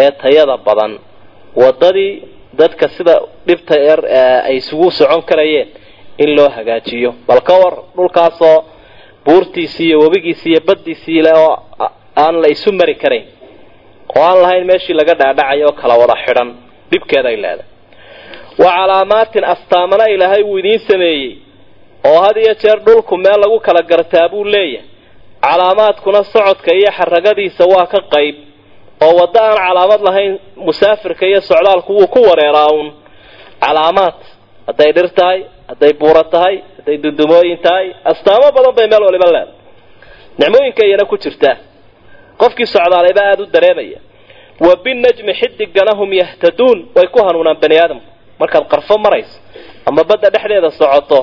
ee tayada badan. Wadadii dadka sida dhibta er ay isugu socon karayeen in loo hagaajiyo. Bal ka war dhulkaasoo buurtiisii iyo webigiisii iyo baddiisii le oo aan la isu mari karayn oo aan lahayn meeshii laga dhaadhacayo oo kala wada xidhan dhibkeeda ay leedahay. Wa calaamaatin astaamana ilaahay wuu idiin sameeyey oo had iyo jeer dhulku meel lagu kala gartaa buu leeyahay. Calaamaadkuna socodka iyo xaragadiisa waa ka qayb oo waddo aan calaamad lahayn musaafirka iyo socdaalku wuu ku wareeraa uun. Calaamaad hadday dhir tahay hadday buuro tahay hadday dundumooyin tahay astaamo badan bay meel waliba leedahay. Nicmooyinka iyana ku jirtaa. Qofkii socdaalayba aada u dareemaya. Wa binajmi xidigana hum yahtaduun way ku hanuunaan bani aadamku. Markaad qarfo marayso ama badda dhexdeeda socoto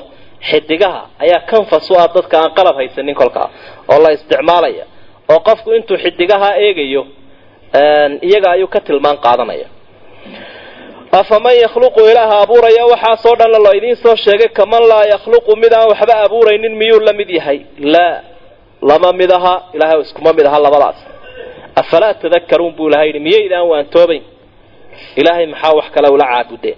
xidigaha ayaa kanfas u ah dadka aan qalab haysanin kolkaa oo la isticmaalaya oo qofku intuu xidigaha eegayo iyaga ayuu ka tilmaan qaadanaya. Afaman yakhluqu ilaaha abuuraya waxaasoo dhanna loo idiin soo sheegay kaman laa yakhluqu mid aan waxba abuuraynin miyuu la mid yahay? Laa. Lama mid aha ilahay iskuma mid aha labadaas. Afalaa tadakaruun buu ilahay yidhi miyaydaan waantoobayn ilaahay maxaa wax kale ula caabudeen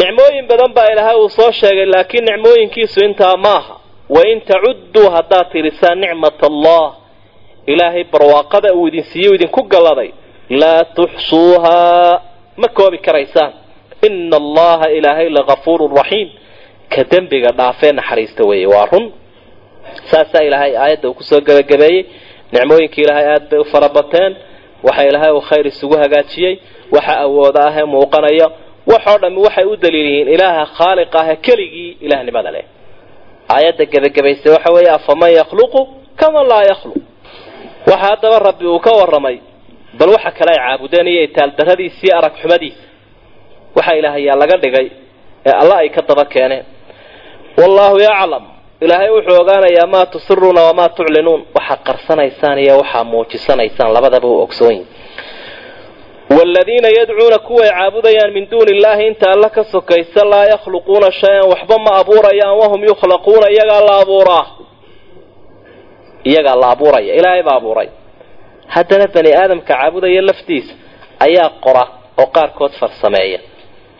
nicmooyin badan baa ilaahay uu soo sheegay laakiin nicmooyinkiisu intaa maaha wain tacudduu haddaad tirisaan nicmat allah. Ilaahay barwaaqada uu idin siiye idinku galladay laa tuxsuuhaa ma koobi karaysaan. Ina allaha ilaahay lagafuurun raxiim ka dembiga dhaafee naxariista weeye waa run. Saasaa ilaahay aayadda uu ku soo gebagabeeyey nicmooyinkii ilaahay aada bay u farabateen. Waxa ilaahay uu khayr isugu hagaajiyey. Waxa awooda ahee muuqanaya waxoo dhammi waxay u daliil ilaaha khaaliq ahee keligii ilaahnimada leh. Aayadda gebagabayse waxa weeye afaman yakhluqu kaman laa yakhluq. Waxa haddaba rabbi uu ka warramay bal waxa kale ay caabudeen iyo itaaldarradiisii arag xumadiisa waxa ilaahayaa laga dhigay ee alla ay ka daba keeneen wallaahu yaclam. Ilaahay wuxuu ogaanayaa maa tusiruuna wamaa tuclinuun. Waxaad qarsanaysaan iyo waxaa muujisanaysaan labadaba u ogsoonyi waaladiina yadcuuna kuway caabudayaan min duuni illaahi inta alla ka sokaysa laa yakhluquuna shay-an waxba ma abuurayaan wahum yukhlaquuna iyagaa la abuuraa iyagaa la abuuraya ilaahay baa abuuray haddana bani aadamka caabudaya laftiisa ayaa qora oo qaarkood farsameeya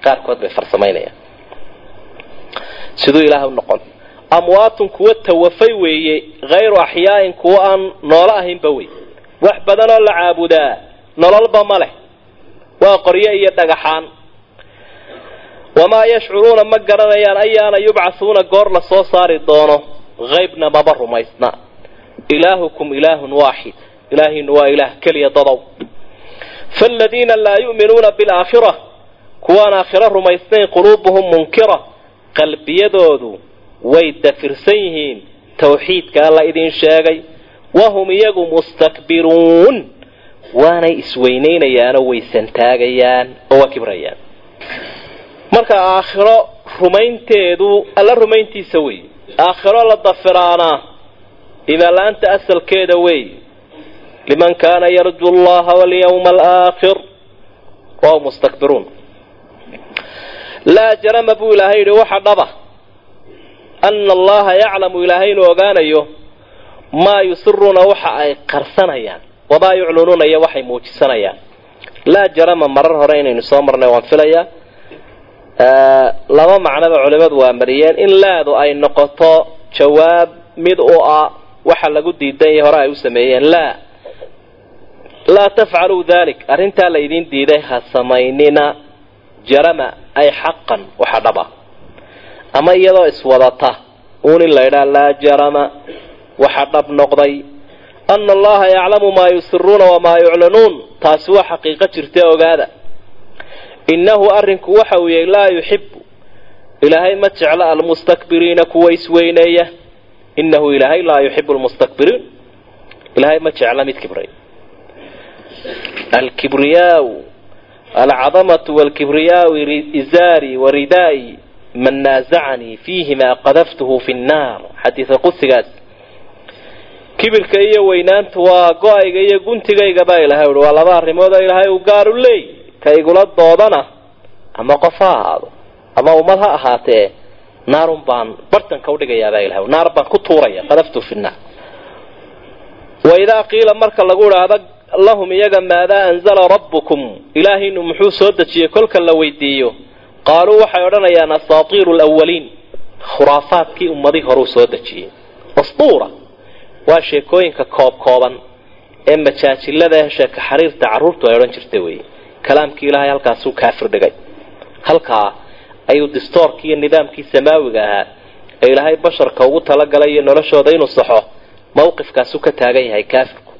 qaarkood bay farsamaynayaan siduu ilaah u noqon amwaatun kuwa tawafay weeye hayru axyaa'in kuwa aan noolo ahaynba wey wax badan oo la caabudaa nololba ma leh waa qoryo iyo dhagaxaan. Wamaa yashcuruuna ma garanayaan ayaana yubcathuuna goor la soo saari doono. Haybna maba rumaysna. Ilaahukum ilaahun waaxid. Ilaahinu waa ilaah keliya dadow faaladiina laa yu'minuuna bilaakhira kuwaan aakhiro rumaysnayn quluubuhum munkira. Qalbiyadoodu way dafirsan yihiin. Tawxiidka alla idin sheegay. Wahum iyagu mustakbiruun waanay isweynaynayaanoo way santaagayaan oo waa kibrayaan. Marka aakhiro rumaynteedu alla rumayntiisa wey. Aakhiro la dafiraana imaanla-aanta asalkeeda wey. Liman kaana yarju allaha walyawma alaakhir wahum mustakbiruun laa jarama buu ilaahay yidhi waxa dhaba. Ana allaha yaclamu ilaahay inuu ogaanayo maa yusiruuna waxa ay qarsanayaan wamaa yuclinuuna iyo waxay muujisanayaan laa jarama marar hore inaynu soo marnay waan filayaa laba macnoba culimadu waa mariyeen in laadu ay noqoto jawaab mid u ah waxa lagu diidan yahay hore ay u sameeyeen laa laa tafcaluu dalik arrintaa la idin diiday ha samaynina jarama ay xaqan waxa dhaba ama iyadoo iswadata uun in la ydhaa laa jarama waxa dhab noqday ana allaha yaclamu maa yusiruuna wamaa yuclanuun taasi waa xaqiiqo jirta ogaada innahu arrinku waxa uu yahay laa yuxibu ilaahay ma jecla almustakbiriina kuwa isweyneeya innahu ilaahay laa yuxibu lmustakbiriin ilaahay ma jecla mid kibray alkibriyaau alcadamatu walkibriyaau izaari waridaa'i man naazacanii fiihimaa qadaftuhu fi nnaar xadiisa qudsigaas kibirka iyo weynaantu waa go'ayga iyo guntigayga baa ilahay uhi waa laba arrimood oo ilaahay uu gaaru leey. Ka igula doodana ama qof ha ahaado ama ummad ha ahaatee naarun baan bartanka udhigayaabaa ilahay naar baan ku tuuraya qadaftuhu fi nnaar waidaa qiila marka lagu idhaahdo lahum iyaga maadaa anzala rabbukum ilaahaynu muxuu soo dejiyey kolka la weydiiyo. Qaaluu waxay odhanayaan asaatiiru lwaliin khuraafaadkii ummadii horuu soo dejiyey waa sheekooyinka koob kooban ee majaajilada sheeka xariirta carruurtu ay odhan jirta weeye. Kalaamkii ilaahay halkaasuu kaafir dhigay. Halkaa ayuu distoorkii iyo nidaamkii samaawiga ahaa ee ilaahay basharka ugu talagalay iyo noloshooda inuu saxo mawqifkaasuu ka taagan yahay kaafirku.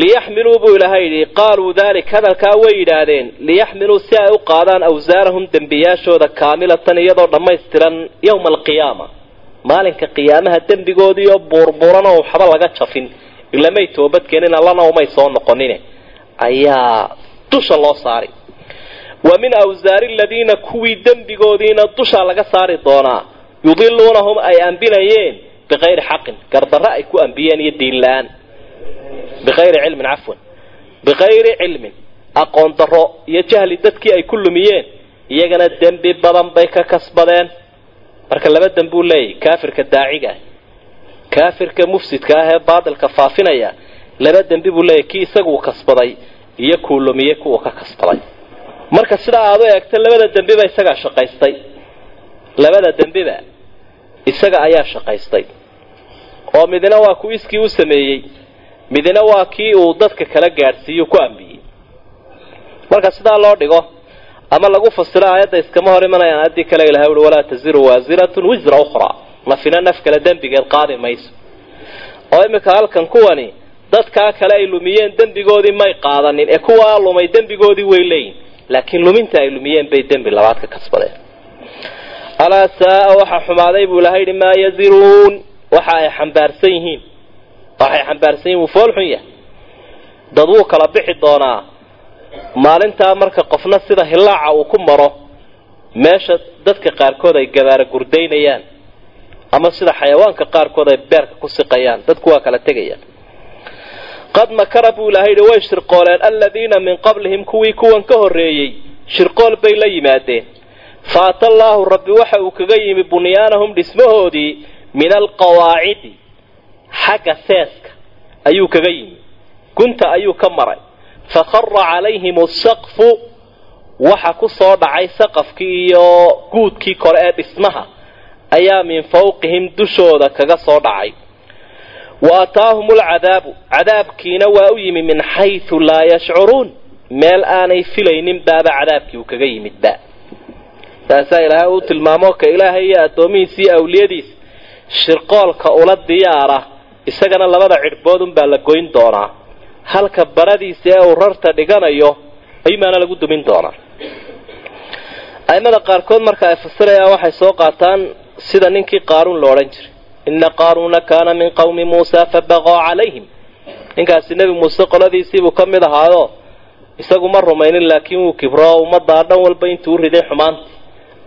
Liyaxmiluu buu ilaahay yidhi qaaluu dalik hadalkaa way yidhaahdeen liyaxmiluu si ay u qaadaan awsaarahum dembiyaashooda kaamilatan iyadoo dhammaystiran yowma alqiyaama maalinka qiyaamaha dembigoodii oo buurbuuran oo waxba laga jafin. Ilamay toobadkeenin allana umay soo noqonine. Ayaa dusha loo saari. Wa min awsaari aladiina kuwii dembigoodiina dusha laga saari doonaa. Yudiluunahum ay ambinayeen biqayri xaqin gardarre ay ku ambiyeen iyo diin la'aan biqayri cilmin cafwan. Biqayri cilmin aqoon darro iyo jahli dadkii ay ku lumiyeen. Iyagana dembi badan bay ka kasbadeen marka laba dembuu leeyahy kaafirka daaciga kaafirka mufsidka ah ee baatilka faafinaya laba dembi buu leeyahy kii isaguu kasbaday iyo kuu lumiyey kuwa ka kasbaday marka sidaa aad u eegto labada dembiba isagaa shaqaystay. Labada dembiba isaga ayaa shaqaystay. Oo midna waa ku iskii u sameeyey midna waa kii uu dadka kala gaadhsiiyo ku ambiyey marka sidaa loo dhigo ama lagu fasiro aayadda iskama hor imanayaan addii kale ilahay uhi walaa taziru waasiratun wisra ukhraa. Nafina naf kale dembigeed qaadi mayso. Oo iminka halkan kuwani dadkaa kale ay lumiyeen dembigoodii may qaadanin ee kuwaa lumay dembigoodii way leeyihiin laakiin luminta ay lumiyeen bay dembi labaad ka kasbadeen. Alaa saaa waxa xumaaday buu ilahay yihi maa yaziruun. Waxa ay xambaarsan yihiin. Waxay xambaarsan yihiin wuu fool yahay. Dad wuu kala bixi doonaa maalintaa marka qofna sida hilaaca uu ku maro meesha dadka qaarkood ay gabaara gurdaynayaan ama sida xayawaanka qaarkood ay beerka ku siqayaan dadku waa kala tegayaan. Qad makara buu ilahay yihi way shirqooleen aladiina min qablihim kuwii kuwan ka horreeyey shirqool bay la yimaadeen. Faata allaahu rabbi waxa uu kaga yimi bunyaanahum dhismahoodii min alqawaacidi xagga seeska ayuu kaga yimi gunta ayuu ka maray fakhara calayhim asaqfu waxa ku soo dhacay saqafkii iyo guudkii kore ee dhismaha ayaa min fawqihim dushooda kaga soo dhacay. wa ataahum alcadaabu cadaabkiina waa u yimi min xaysu laa yashcuruun meel aanay filaynin baaba cadaabkii uu kaga yimidba. Taasaa ilaahay uu tilmaamo ka ilaahay iyo addoomihiisa iyo awliyadiisa shirqoolka ula diyaara isagana labada cidhboodun baa la goyn doonaa halka baradiisa ee uu rarta dhiganayo ayumaana lagu dumin doonaa. Aimada qaarkood marka ay fasirayaan waxay soo qaataan sida ninkii qaaruun lo odhan jiray. Ina qaaruuna kaana min qawmi muusa fabaqaa calayhim. Ninkaasi nebi muuse qoladiisiibuu ka mid ahaayo isagu ma rumaynin laakiin wuu kibro ummaddaa dhan walba intuu u riday xumaantii.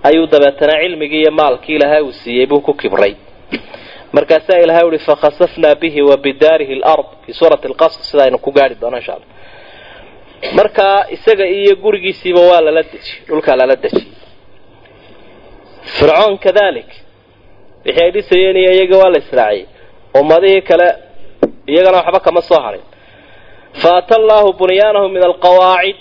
Ayuu dabeetana cilmigii iyo maalkii ilaahay uu siiyey buu ku kibray markaasaa ilahay uhi fakhasafnaa bihi wa bidaarihi lard fii suurati lqasr sida aynu ku gaari doono insha alla markaa isaga iyo gurigiisiiba waa lala dejiyey dhulkaa lala dejiyey fircoon kadalik wixii ay dhisayeen iyo iyaga waa la israaciyey. Ummadihii kale iyagana waxba kama soo harin. Faata allaahu bunyaanahum min alqawaacid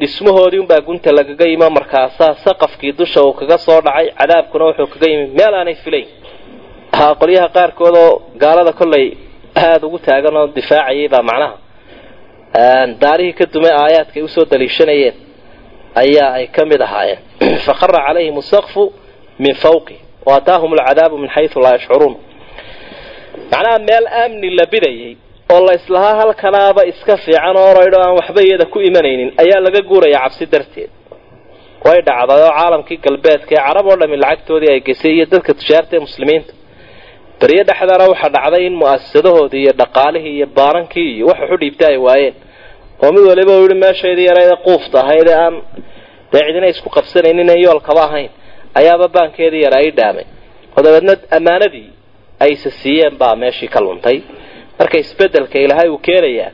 dhismahoodii unbaa gunta lagaga yimo markaasaa saqafkii dusha uu kaga soo dhacay cadaabkuna wuxuu kaga yimi meel aanay filayn ha qolyaha qaarkood oo gaalada kollay aada ugu taagan oo difaacayay baa macnaha. Daarihii ka dumay aayaadka ay u soo daliishanayeen ayaa ay ka mid ahaayeen. [clears throat] Faqara calayhim asaqfu min fawqi waataahum alcadaabu min xaysu laa yashcuruun. Macnaha meel amni la bidayay oo la islahaa halkanaaba iska fiican oo raydho aan waxba iyada ku imanaynin ayaa laga guuraya cabsi darteed. Way dhacday oo caalamkii galbeedka ee carab oo dhami lacagtoodii ay gesay iyo dadka tujaarta ee muslimiinta beriyo dhexdana waxaa dhacday in mu'asasadahoodii iyo dhaqaalihii iyo baarankii iyo wax waxu dhiibta ay waayeen. Oo mid waliba uu yihi meeshaydii yarayda quufta ahayd ee aan dee cidina isku qabsanaynin ee yoolkaba ahayn ayaaba baankeedii yara ay dhaamay. Oo dabeedna ammaanadii ayse siiyeen baa meeshii ka luntay. Marka isbeddelka ilaahay uu keenayaa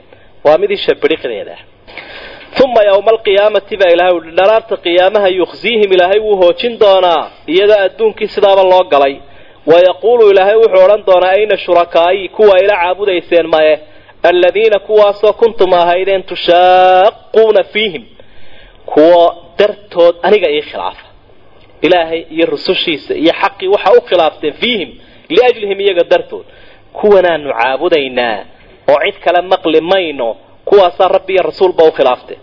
waa mid isha biriqdeeda uma yowma alqiyaamati baa ilahay uhi dharaarta qiyaamaha yukhsiihim ilaahay wuu hoojin doonaa iyadoo adduunkii sidaaba loo galay wayaquulu ilaahay wuxuu odhan doonaa ayna shurakaayi kuwa ila caabudayseen maye aladiina kuwaasoo kuntum ahaydeen tushaaquuna fiihim kuwa dartood aniga ii khilaafa ilaahay iyo rusushiisa iyo xaqii waxa u khilaafteen fiihim liajlihim iyaga dartood kuwanaanu caabudaynaa oo cid kale maqli mayno kuwaasaa rabbi iyo rasuulba u khilaafteen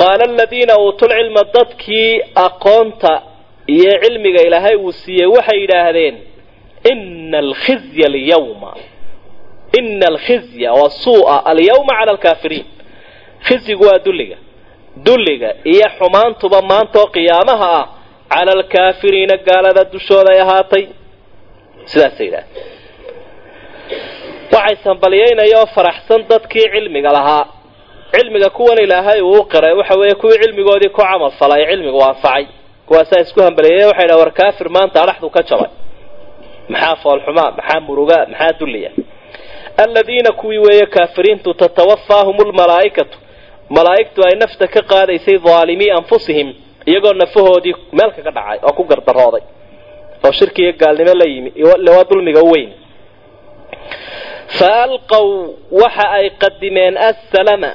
qaala aladiina uutuulcilma dadkii aqoonta iyo cilmiga ilaahay uu siiyey waxay yidhaahdeen ina alkhizya alyawma. Ina alkhizya wasuu'a alyawma cala alkaafiriin khizyigu waa dulliga. Dulliga iyo xumaantuba maantaoo qiyaamaha ah cala alkaafiriina gaalada dushooda ay ahaatay. Sidaasay yidhahdeen waxay sambalyeynaya oo faraxsan dadkii cilmiga lahaa. Cilmiga kuwan ilaahay uu u qiray waxa weeye kuwii cilmigoodii ku camal falay cilmigu anfacay kuwaasaa isku hambaliyeeye waxay dhaha war kaafir maanta adhaxdu ka jabay. Maxaa foolxumaa maxaa murugaa maxaa dulliya aladiina kuwii weeye kaafiriintu tatawafaahum lmalaa'ikatu malaa'igtu ay nafta ka qaadaysay daalimii anfusihim iyagoo nafahoodii meel kaga dhacay oo ku gardarooday oo shirki iyo gaalnimo la yimi waa dulmiga u weyn. Fa alqow waxa ay qadimeen assalama.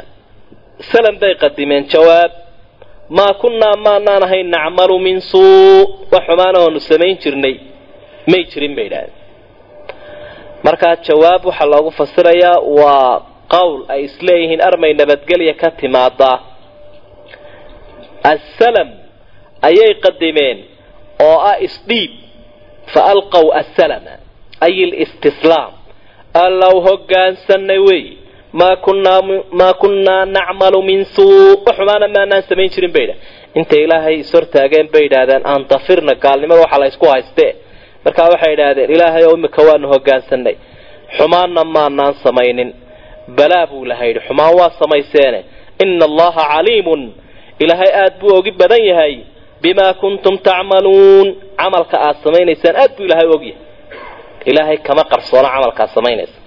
Salam bay qadimeen jawaab maa kunnaa maanaan ahayn nacmalu min suu. Wax xumaanahoonu samayn jirnay may jirin bay idhahdeen. Markaa jawaab waxaa loogu fasirayaa waa qowl ay isleeyihiin armay nabadgelya ka timaadaa assalam ayay qadimeen oo ah isdhiib fa alqow assalama ay listislaam allow hoggaansanay wey maa kunnaa nacmalu min suu xumaana maanaan samayn jirin bay idhahdeen intay ilaahay ishortaageen bay yidhaahdeen aan dafirna gaalnimada waxa la ysku haystee markaa waxay idhaahdeen ilaahay oo imika waanu hoggaansanay xumaanna maanaan samaynin. Balaa buu laha yidhi xumaan waa samayseene. Ina allaha caliimun. Ilaahay aad buu ogi badan yahay. Bimaa kuntum tacmaluun camalka aad samaynaysaan aad buu ilaahay ogyahay ilaahay kama qarsoona camalkaad samaynaysa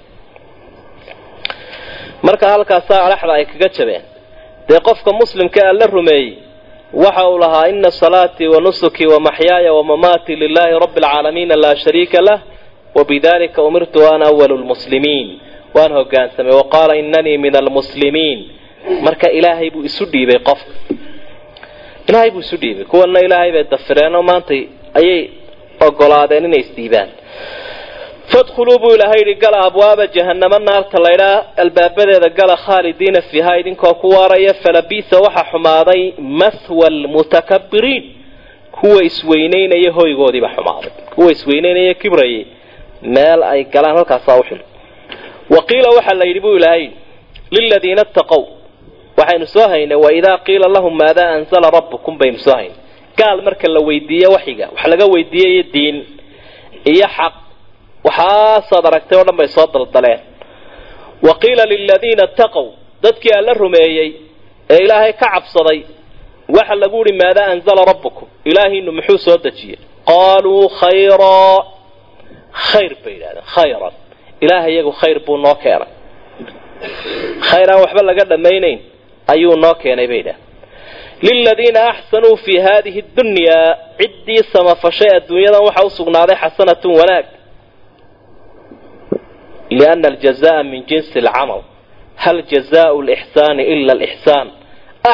marka halkaasaa adhaxda ay kaga jabeen dee qofka muslimka alla rumeeyey waxa uu lahaa ina salaatii wa nusukii wa maxyaaya wa mamaatii lilaahi rabbi alcaalamiina laa shariika lah wabidalika umirtu ana awalu lmuslimiin waan hogaansamay wa qaala inanii min almuslimiin marka ilaahay buu isu dhiibay qofka ilaahay buu isu dhiibay. Kuwana ilaahay bay dafireenoo maanta ayay ogolaadeen inay isdhiibaan fadkhuluu buu ilaahay yidhi gala abwaaba jahanamo naarta laydhaa albaabadeeda gala khaalidiina fiiha idinkoo ku waaraya falabiisa waxa xumaaday mahwa almutakabiriin kuwa isweynaynaya hoygoodiiba xumaaday kuwa isweynaynaya kibrayay meel ay galaan halkaasaa u xun wa qiila waxaa la yidhi buu ilaahay liladiina attaqow waxaynu soo haynay waidaa qiila lahum maadaa anzala rabbukum baynu soo haynay. Gaal marka la weydiiye waxiga wax laga weydiiyayo diin iyo xaq waxaasaad aragtay oo dhan bay soo daldaleen. Wa qiila liladiina attaqow dadkii alla rumeeyey ee ilaahay ka cabsaday waxa lagu yihi maadaa anzala rabbukum? Ilaahiinu muxuu soo dejiyey. Qaaluu khayraa khayr bay yidhahdeen khayran. Ilaahay iyagu khayr buu noo keenay. Khayr aan waxba laga dhammaynayn ayuu noo keenay bay yidhahdeen. Liladiina axsanuu fii haadihi dunyaa ciddii samafashay adduunyadan waxa u sugnaaday xasanatun wanaag liana aljaza'a min jinsi alcamal hal jazaau lixsaani ila alixsaan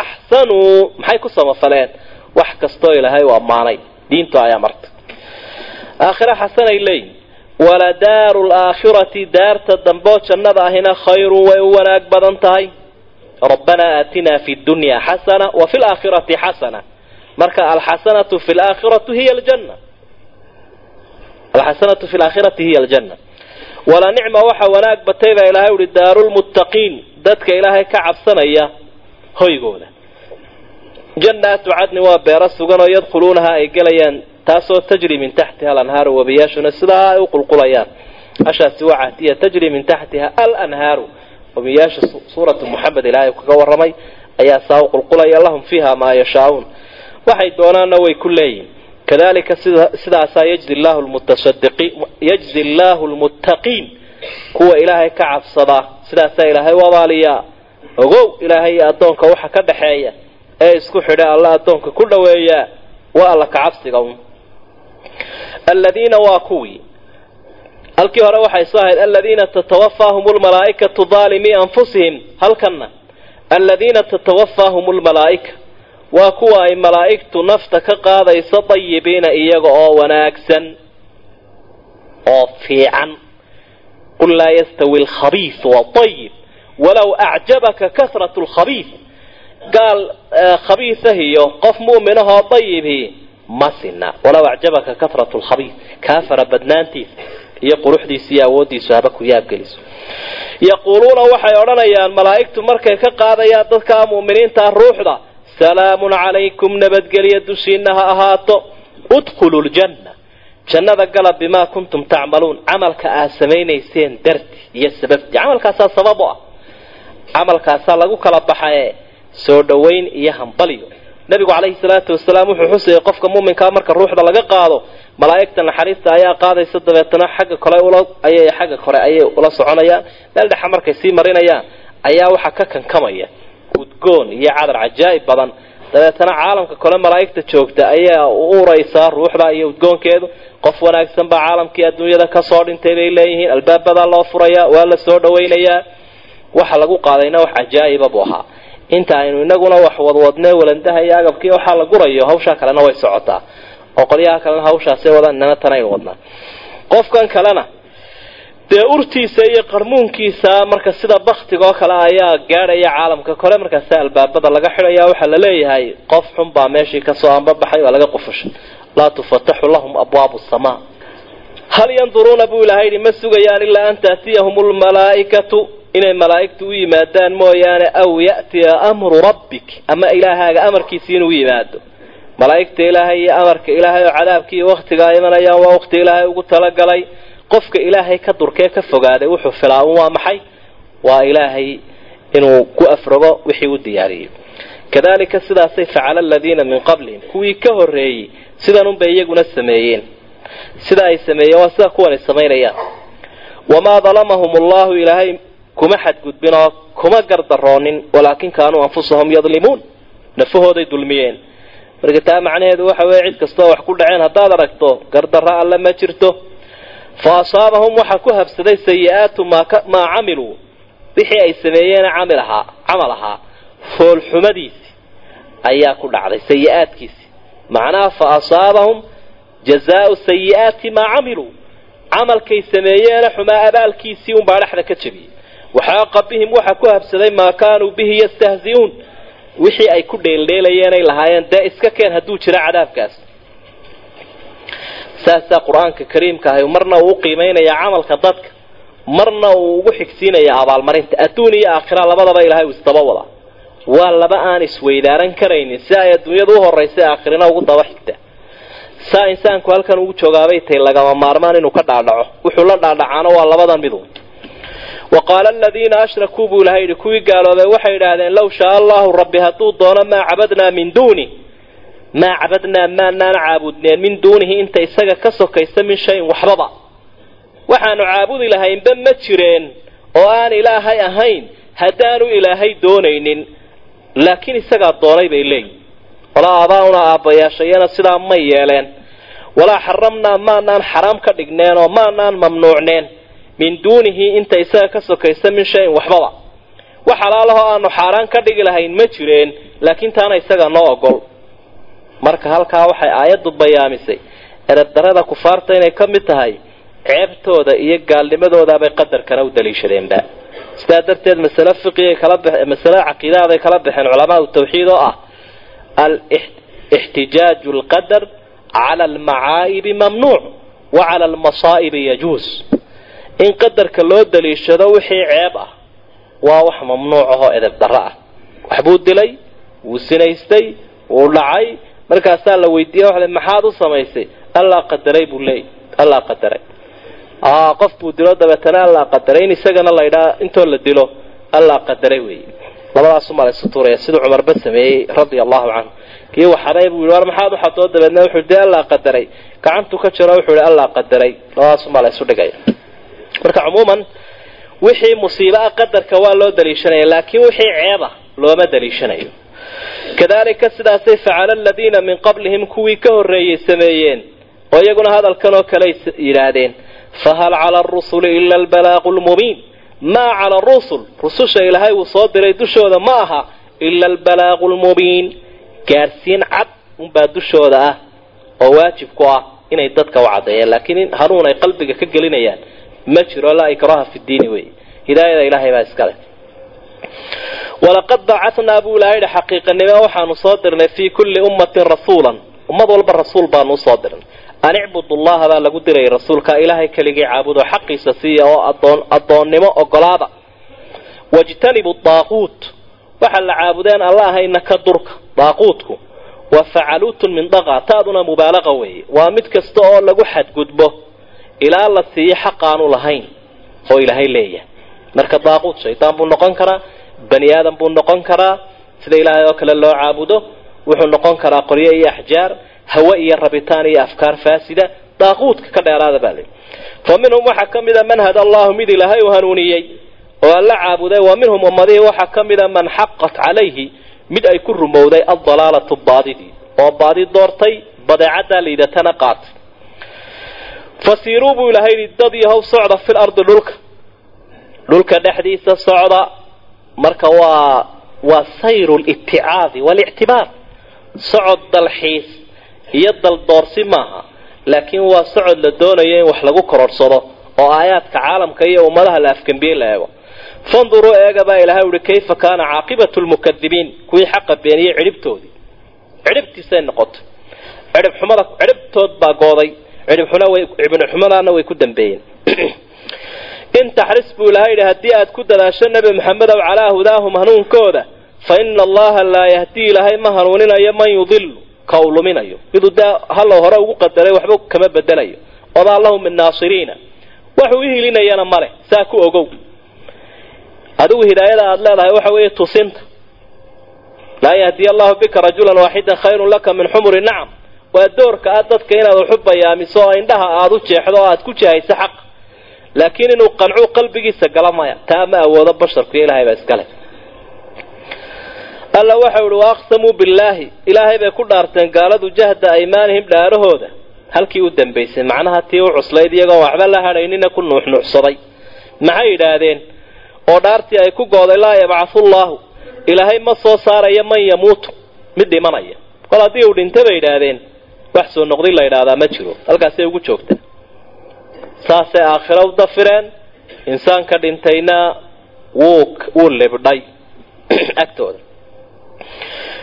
axsanuu maxay ku samafaleen wax kastoo ilaahay u ammaanay diintu ayaa marta aakhira xasanay leeyihiin wala daaru laakhirati daarta damboo jannada ahina khayrun way u wanaag badan tahay rabbanaa aatinaa fi dunya xasana wa fi laakhirati xasana marka alxasanatu fi laakhirati hiya aljanna alxasanatu wala nicma waxa wanaag batay baa ilaahay uhi daarulmuttaqiin dadka ilaahay ka cabsanaya hoygooda. Jannaatu cadni waa beero sugan oo yadkhuluunaha ay gelayaan taasoo tajri min taxtiha alanhaaru wabiyaashuna sidaa ay u qulqulayaan. Hashaasi waa cahdiya tajri min taxtiha alanhaaru wabiyaasha suuratu muxamed ilaahay kaga warramay ayaa saa u qulqulaya lahum fiiha maa yashaauun. Waxay doonaanna way ku leeyihiin kadalika sidaasaa yajzi llahu lmutasaddiqiin yajzi llaahu lmuttaqiin kuwa ilaahay ka cabsadaa sidaasaa ilaahay u abaaliyaa ogow ilaahay iyo addoonka waxa ka dhaxeeya ee isku xidha alla addoonka ku dhoweeyaa waa alla ka cabsiga un aladiina waa kuwii halkii hore waxay soo ahayd aladiina tatawaffaahum lmalaa'ikatu daalimii anfusihim. Halkanna aladiina tatawaffaahum lmalaa'ika waa kuwa ay malaa'igtu nafta ka qaadayso dayibiina iyaga oo wanaagsan oo fiican. Qul laa yastawi alkhabiis waayib walow acjabaka kasratu lkhabiis gaal khabiisahiyo qof mu'minahoo dayibhi ma sina walow acjabaka kasratu lkhabiis kaa fara badnaantiisa iyo quruxdiisa iyo awooddiisu haba ku yaabgeliso yaquuluuna waxay odhanayaan malaa'igtu markay ka qaadayaan dadkaa mu'miniintaa ruuxda salaamun calaykum nabadgelya dushiina ha ahaato. Udkhulu ljanna jannada gala bimaa kuntum tacmaluun camalka aad samaynayseen darti iyo sababti camalkaasaa sabab u ah. Camalkaasaa lagu kala baxaye soo dhowayn iyo hambalyo. Nabigu calayhi salaatu wasalaam wuxuu xusayay qofka muminkaa marka ruuxda laga qaado malaa'igta naxariista ayaa qaadaysa dabeetana xagga kole ayay xagga kore ayay ula soconayaan. Meel dhexa markay sii marinayaan ayaa waxaa ka kankamaya udgoon iyo cadar cajaa'ib badan. Dabeetana caalamka kole malaa'igta joogta ayaa u uraysaa ruuxda iyo udgoonkeedu. Qof wanaagsan baa caalamkii adduunyada ka soo dhintay bay leeyihiin. Albaabadaa loo furayaa waa la soo dhawaynayaa waxa lagu qaadayna wax cajaa'iba buu ahaa. Inta aynu inaguna wax wadwadnee walandaha iyo agabkii waxaa la gurayo hawshaa kalena way socotaa. Oo qolyaha kalena hawshaasay wadaan inana tanaynu wadnaa qofkan kalena dee urtiisa iyo qarmuunkiisa marka sida baktigoo kale ayaa gaadhaya caalamka kole markaasa albaabada laga xidhaya waxaa la leeyahay qof xun baa meeshii ka soo ambabaxay waa laga qufushay. Laa tufataxu lahum abwaabu samaa. Hal yanduruuna buu ilahay yidhi ma sugayaan ilaa an taatiyahum lmalaa'ikatu inay malaa'igtu u yimaadaan mooyaane aw ya'tiya amru rabbik. Ama ilaahaaga amarkiisi inuu yimaado. Malaa'igta ilaahay iyo amarka ilaahay oo cadaabkii waktigaa imanayaan waa wakti ilaahay ugu talagalay qofka ilaahay ka durkee ka fogaaday wuxuu filaa un waa maxay? Waa ilaahay inuu ku afrogo wixii u diyaariyey. Kadalika sidaasay facala aladiina min qablihim. Kuwii ka horreeyey sidanunbay iyaguna sameeyeen. Sida ay sameeyeen waa sida kuwanay samaynayaan. Wamaa dalamahum allahu ilaahay kuma xadgudbin oo kuma gardaroonin walaakin kaanuu anfusahum yadlimuun. Nafahooday dulmiyeen. Marka taa macnaheedu waxa weeye cid kastoo wax ku dhaceen haddaad aragto gardarro alle ma jirto fa asaabahum waxaa ku habsaday sayi-aatu maa camiluu wixii ay ahaa camal ahaa foolxumadiisi ayaa ku dhacday sayi-aadkiisi. Macnaha fa asaabahum jazaau sayi-aati maa camiluu camalkay sameeyeena xumaa abaalkiisii unbaa dhexda ka jebiyey waxaaqa bihim waxaa ku habsaday maa kaanuu bihi yastahzi'uun. Wixii ay ku dheeldheelayeenay lahaayeen dee iska keen hadduu jiro cadaabkaas saasaa qur'aanka kariimka ahay marna uu u qiimaynayaa camalka dadka marna uu ugu xigsiinayaa abaalmarinta. Adduun iyo aakhira labadaba ilaahay uu isdaba wadaa. Waa laba aan isweydaaran karaynin si ay adduunyada u horaysa aakhirina ugu daba xigta. Saa insaanku halkan ugu joogaabay tahay lagama maarmaan inuu ka dhaadhaco. Wuxuu la dhaadhacaano waa labadan midu. Wa qaala aladiina ashrakuu buu ilahay yidhi kuwii gaaloobay waxay idhaahdeen low shaa allahu rabbi hadduu doono maa cabadnaa min duuni maa cabadnaa maanaan caabudneen min duunihi inta isaga ka sokaysa min shayin waxbaba. Waxaanu caabudi lahaynba ma jireen oo aan ilaahay ahayn haddaanu ilaahay doonaynin laakiin isagaa doonay bay leeyihiin walaa aabaa'una aabbayaashayana sidaa may yeeleen. Walaa xaramnaa maanaan xaraam ka dhigneen oo maanaan mamnuucneen min duunihi inta isaga ka sokaysa min shayin waxbaba. Wax halaalahoo aanu xaaraan ka dhigi lahayn ma jireen laakiin taana isaga noo ogol marka halkaa waxay aayaddu bayaamisay edabdarada kufaarta inay ka mid tahay ceebtooda iyo gaalnimadoodaabay qadarkana u daliishadeenba. Sidaa darteed masale fiqigay kala b masale caqiidahaaday kala baxeen culamaau tawxiid oo ah alixtijaaju alqadar cala almacaa'ibi mamnuuc wa cala almasaa'ibi yajuus. In qadarka loo daliishado wixii ceeb ah waa wax mamnuuc ahoo edeb darro ah. Waxbuu dilay wuu sinaystay wuu dhacay markaasaa la weydiiya wa maxaad u samaysay? Allaa qadaray buu leeyay allaa qadaray. Qof buu dilo dabeetana allaa qadaray. In isagana laydhaa intoo la dilo allaa qadaray weeye. Labadaasuma la isu tuuraya siduu cumarba sameeyey radia allahu canhu. Kii waxaday buu yidhi war maxaad u xadoo dabeedna wuxuu dee allaa qadaray. Gacantu ka jiro wuxuu yihi allaa qadaray. Labadaasuma la isu dhigaya. Marka cumuuman wixii musiibaha qadarka waa loo daliishanaya laakiin wixii ceeba looma daliishanayo kadalika sidaasay facala aladiina min qablihim kuwii ka horreeyey sameeyeen. Oo iyaguna hadalkan oo kale yidhaahdeen fahal cala arusuli ila albalaaqu lmubiin maa cala arusul rususha ilaahay uu soo diray dushooda ma aha ila albalaaqu lmubiin gaadhsiin cad unbaa dushooda ah oo waajib ku ah inay dadka u caddeeyaan laakiin hanuun ay qalbiga ka gelinayaan ma jiro laa ikraha fi diini wey hidaayada ilaahay baa iskale walaqad bacatnaa buu ilaha yidhi xaqiiqanimo waxaanu soo dirnay fii kulli ummatin rasuulan. Ummad walba rasuul baanu u soo dirnay. An icbudu baa lagu dirayay rasuulka ilaahay keligii caabudo xaqiisa siiya oo adoon addoonnimo ogolaada. Wajtanibu daaquut. Waxa la caabudeen alla ahayna ka durka daaquutku. Waa facaluutun min daqa taaduna mubaalaqa weeye. Waa mid kasta oo lagu xadgudbo ilaa la siiyo xaqaanu lahayn oo ilaahay leeyahay. Marka daaquut shaydaan buu noqon karaa bani aadam buu noqon karaa sida ilaahay oo kale loo caabudo wuxuu noqon karaa qoryo iyo axjaar hawe iyo rabitaan iyo afkaar faasida daaquudka ka dheeraada baa lii fa minhum waxaa ka mida man hada allahu mid ilaahay u hanuuniyey oo alla caabuday wa minhum ummadihii waxaa ka mida man xaqat calayhi mid ay ku rumowday aldalaalatu baadidii oo baadi doortay badeecaddaa liidatana qaatay. Fasiiruu buu ilahay dad yahow socda fil ardi dhulka. Dhulka dhexdiisa socda marka waa waa sayru litticaadi walictibaar socod dalxiis iyo daldoorsi maaha laakiin waa socod la doonayo in wax lagu kororhsado oo aayaadka caalamka iyo ummadaha la afgembiye la eego. Fanduruu eega baa ilahay uhi kayfa kaana caaqibatu lmukadibiin kuwii xaqa beeniyey cidhibtoodii. Cidhibtiisay noqotay. Cidhib xumada cidhibtood baa gooday. Cidhibxumadaana way ku dambeeyeen [clears throat] in taxris buu ilahay yidhi haddii aad ku dadaasho nebi maxamedow calaa hudaahum hanuunkooda fa ina allaha laa yahdii ilaahay ma hanuuninayo man yudilu ka u luminayo miduu dee hallow hore ugu qadaray waxba kama bedelayo wamaa lahu min naasiriina waxuu i hilinayana male saa ku ogow adigu hidaayada aada leedahay waxa weeye tusinta laa yahdiya allahu bika rajulan waaxidan khayrun laka min xumuri nacam waa doorka ah dadka inaad waxu bayaamiso oo indhaha aada u jeexdo oo aad ku jahayso xaq laakiin inuu qancuu qalbigiisa gala maya taa ma awoodo basharku iyo ilahay baa iskale alla waxau ihi waaqsamuu billaahi. Ilaahay bay ku dhaarteen gaaladu jahda aymaanihim dhaarahooda. Halkii u dambaysay macnaha tii u cuslayd iyagoon waxba la hadhaynina ku nuuxnuuxsaday. Maxay yidhaahdeen? Oo dhaartii ay ku gooday laa yabcathullaahu ilaahay ma soo saarayo man yamuutu mid dhimanaya. Kol haddii uu dhinta bay yidhaahdeen. Wax soo noqdin la yidhaahdaa ma jiro. Halkaasay ugu joogtaa saasay aakhiro u dafireen insaanka dhintayna wuu wuu libdhay [clears throat] agtooda.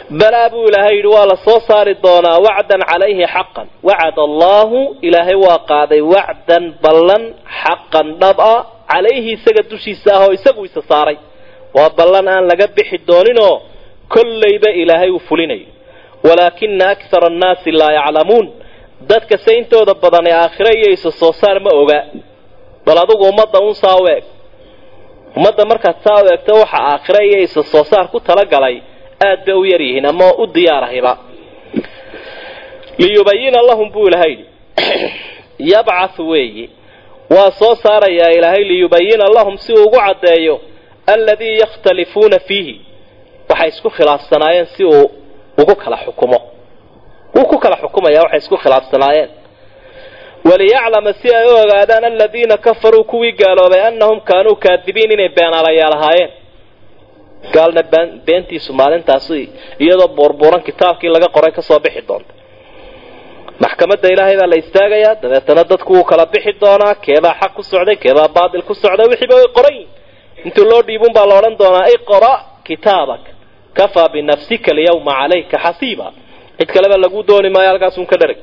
Balaa buu ilaahay yidhi waa la soo saari doonaa wacdan calayhi xaqan. Wacad allaahu ilaahay waa qaaday wacdan ballan xaqan dhab-a calayhi isaga dushiisa ah oo isagu isa saaray. Waa ballan aan laga bixi dooninoo kollayba ilaahay uu fulinayo. Walaakina akthara annaasi laa yaclamuun dadka se intooda badan ee aakhiro iyo isa soo saar ma oga. Bal adugu ummadda un saa u eg ummadda markaad saa u egto waxa aakhiro iyo isa soo saar ku talagalay aad bay u yar yihiin ama u diyaarahiba liyubayina lahum buu ilahay yidhi. [clears throat] Yabcathu weeyi waa soo saarayaa ilaahay liyubayina lahum si uu ugu caddeeyo alladii yakhtalifuuna fiihi. Waxay isku khilaafsanaayeen si uu ugu kala xukumo wuu ku kala xukumaya waxay isku khilaafsanaayeen. Waliyaclama si ay u ogaadaan aladiina kafaruu kuwii gaaloobay annahum kaanuu kaadibiin inay beenaalayaal ahaayeen gaalna beentiisu maalintaasi iyadoo buurbuuran kitaabkii laga qoray ka soo bixi doonta maxkamadda ilaahay baa la istaagayaa dabeetana dadku wuu kala bixi doonaa keebaa xaq ku socday keebaa baatil ku socday wixiiba way qoran intuu loo dhiibun baa la odhan doonaa iqra' kitaabak kafaa binafsika alyawma calayka xasiiba cid kaleba lagu dooni maayo halkaasun ka dharag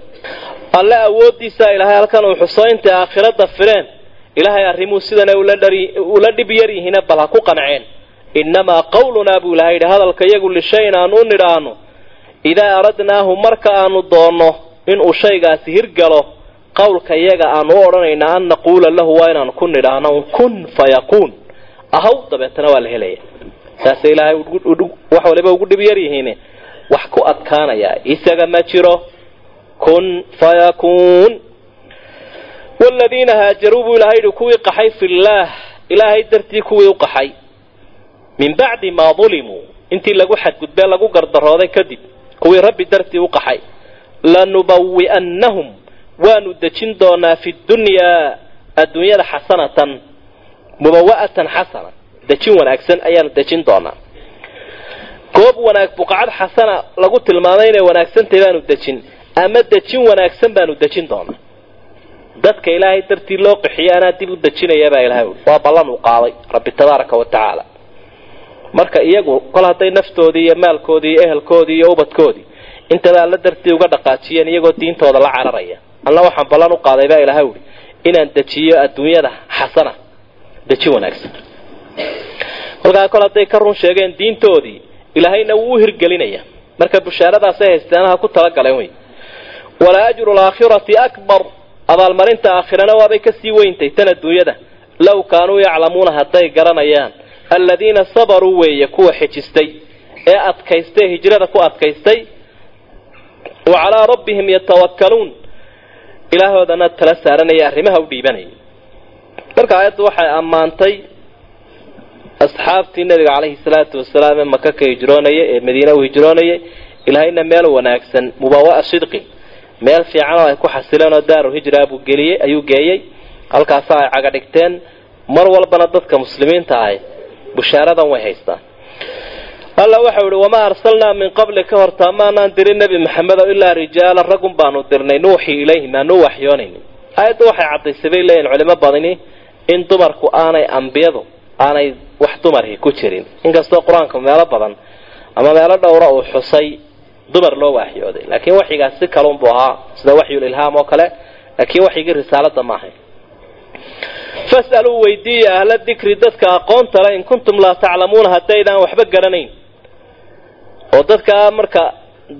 alle awooddiisaa ilaahay halkan uu xuso intay aakhirada fireen ilaahay arrimuu sidana ula dhib yar yihiina bal ha ku qanceen. Innamaa qawlunaa buu ilahay yidhi hadalka iyagu lishayin aan u nidhaahno idaa aradnaahu marka aanu doonno inuu shaygaasi hirgalo qawlka iyaga aanu u odhanayna an naquula lahu waa inaanu ku nidhaahno kun fayakuun ahaw dabeetana waa la helaya saasay ilaahay wax waliba ugu dhib yar yihiin wax ku adkaanaya. Isaga ma jiro kun fayakuun wladiina haajaruu buu ilahay yihi kuwii qaxay fillaah ilaahay dartii kuwii u qaxay. Min bacdi maa dulimuu intii lagu xadgudbee lagu gardarooday kadib kuwii rabbi dartii u qaxay. Lanubawi'annahum waanu dejin doonaa fi dunyaa adduunyada xasanatan mubawa'atan xasana dejin wanaagsan ayaanu dejin doonaa goob wanaag buqacad xasana lagu tilmaamay inay wanaagsantahay baanu dejin ama dejin wanaagsan baanu dejin doonaa. Dadka ilaahay dartii loo qixiyo anaa dib u dejinaya baa ilahay ui waa ballan uu qaaday rabbi tabaaraka wa tacaala. Marka iyagu kol hadday naftoodii iyo maalkoodii iyo ehelkoodii iyo ubadkoodii intaba alla dartii uga dhaqaajiyeen iyagoo diintooda la cararaya. Alla waxaan ballan u qaaday baa ilahay ui inaan dejiyo adduunyada xasana dejin wanaagsan. Kolkaa kol hadday ka run sheegeen diintoodii ilaahayna wuu u hirgelinaya. Marka bushaaradaasay haysteanaha ku talagaleen wey. Wala ajru laakhirati akbar. Abaalmarinta aakhirana waabay ka sii weyntay tan adduunyada low kaanuu yaclamuuna hadday garanayaan. Aladiina sabaruu weeye kuwa xejistay ee adkaystay hijrada ku adkaystay. Wa calaa rabbihim yatawakkaluun. Ilaahoodana tala saaranaya arrimaha u dhiibanayay. Marka aayaddu waxay ammaantay asxaabtii nabiga caleyhi salaatu wasalaam ee maka ka hijroonayay ee madiina u hijroonayay ilaahayna meel wanaagsan mubaawa'a sidqin. Meel fiican oo ay ku xasileen oo daaru hijra buu geliyey ayuu geeyey halkaasa ay caga dhigteen. Mar walbana dadka muslimiinta ahay bushaaradan way haystaan. Alla waxau ihi wamaa arsalnaa min qabli ka horta maanaan dirin nebi maxamedo ilaa rijaala ragun baanu dirnay nuuxii ilayhim aanuu waxyoonaynin aayadda waxay caddaysay bay leeyihiin culimo badani in dumarku aanay ambiyadu aanay wax dumarhi ku jirin. Inkastoo qur'aanka meelo badan ama meelo dhowra uu xusay dumar loo waxyooday laakiin waxyigaas si kalunbuu ahaa sida waxyul ilhaam oo kale laakiin waxyigii risaalada ma ahayn. Fas'aluu weydiiya ahla dikri dadka aqoonta le in kuntum laa taclamuuna haddaydaan waxba garanayn. Oo dadkaa marka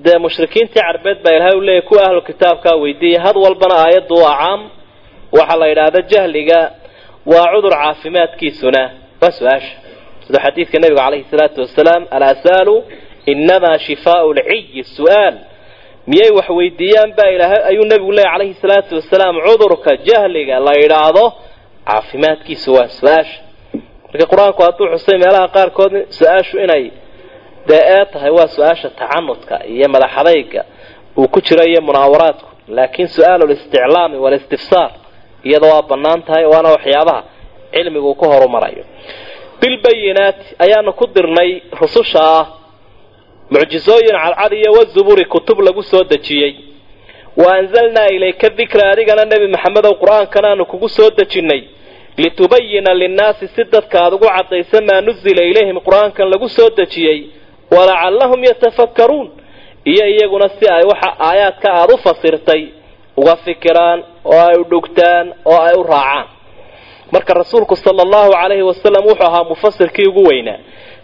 dee mushrikiintii carbeed baa ilahay u leeyahy kuwa ahlu kitaabkaa weydiiya had walbana aayaddu waa caam. Waxaa la yidhaahda jahliga waa cudur caafimaadkiisuna waa su'aasha sida xadiidka nabiga caleyhi salaatu wasalaam alasaalu inamaa shifaau lciyi su'aal. Miyay wax weydiiyaan baa ilaahay ayuu nabigu leeyahy calayhi salaatu wasalaam cudurka jahliga la yidhaahdo caafimaadkiisu waa su'aasha marka qur'aanku hadduu xusay meelaha qaarkood su'aashu inay dee ee tahay waa su'aasha tacanudka iyo madaxadayga. Uu ku jiro iyo munaawaraadku laakiin su'aal listiclaami walistifsaar iyada waa bannaan tahay waana waxyaabaha cilmigu ku horumarayo. Bilbayinaati ayaanu ku dirnay rususha ah mucjizooyin cadcad iyo wazuburi kutub lagu soo dejiyey. Wa anzalnaa ilayka dikra adigana nebi maxamedow qur'aankan aanu kugu soo dejinnay litubayina linnaasi si dadka aad ugu caddaysa maa nuzila ilayhim qur'aankan lagu soo dejiyey. Walacallahum yatafakkaruun iyo iyaguna si ay waxa aayaadka aada u fasirtay uga fikiraan oo ay u dhugtaan oo ay u raacaan marka rasuulku sala allahu calayhi wasalam wuxuu ahaa mufasirkii ugu weynaa.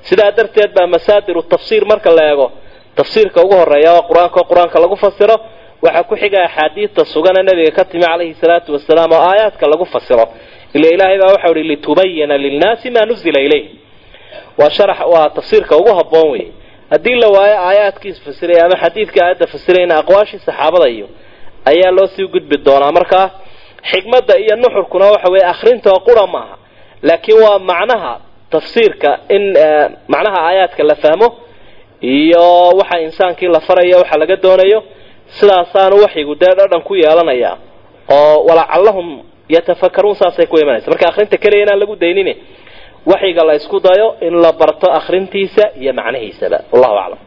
Sidaa darteed baa masaadiru tafsiir marka la eego tafsiirka ugu horreeya waa qur'aanka oo qur'aanka lagu fasiro waxaa ku xiga axaadiidta sugana nabiga ka timi calayhi salaatu wasalaam oo aayaadka lagu fasiro ila ilaahay baa waxau ihi litubayina linnaasi maa nuzila ilayh. Waa sharax waa tafsiirka ugu habboon wey haddii la waayo aayaadkiis fasiraya ama xadiidka aayadda fasirayna aqwaashii saxaabada iyo ayaa loo sii gudbi doonaa. Markaa xikmadda iyo nuxurkuna waxa weeye akhrinta qura maaha. Laakiin waa macnaha tafsiirka in macnaha aayaadka la fahmo iyo waxa insaankii la farayo waxa laga doonayo sidaasaanu waxyigu dee dhadhan ku yeelanaya oo walacallahum yatafakaruun saasay ku imanaysa. Marka akhrinta keliya inaan lagu daynin waxyiga la isku dayo in la barto akhrintiisa iyo macnihiisaba. Wallahu aclam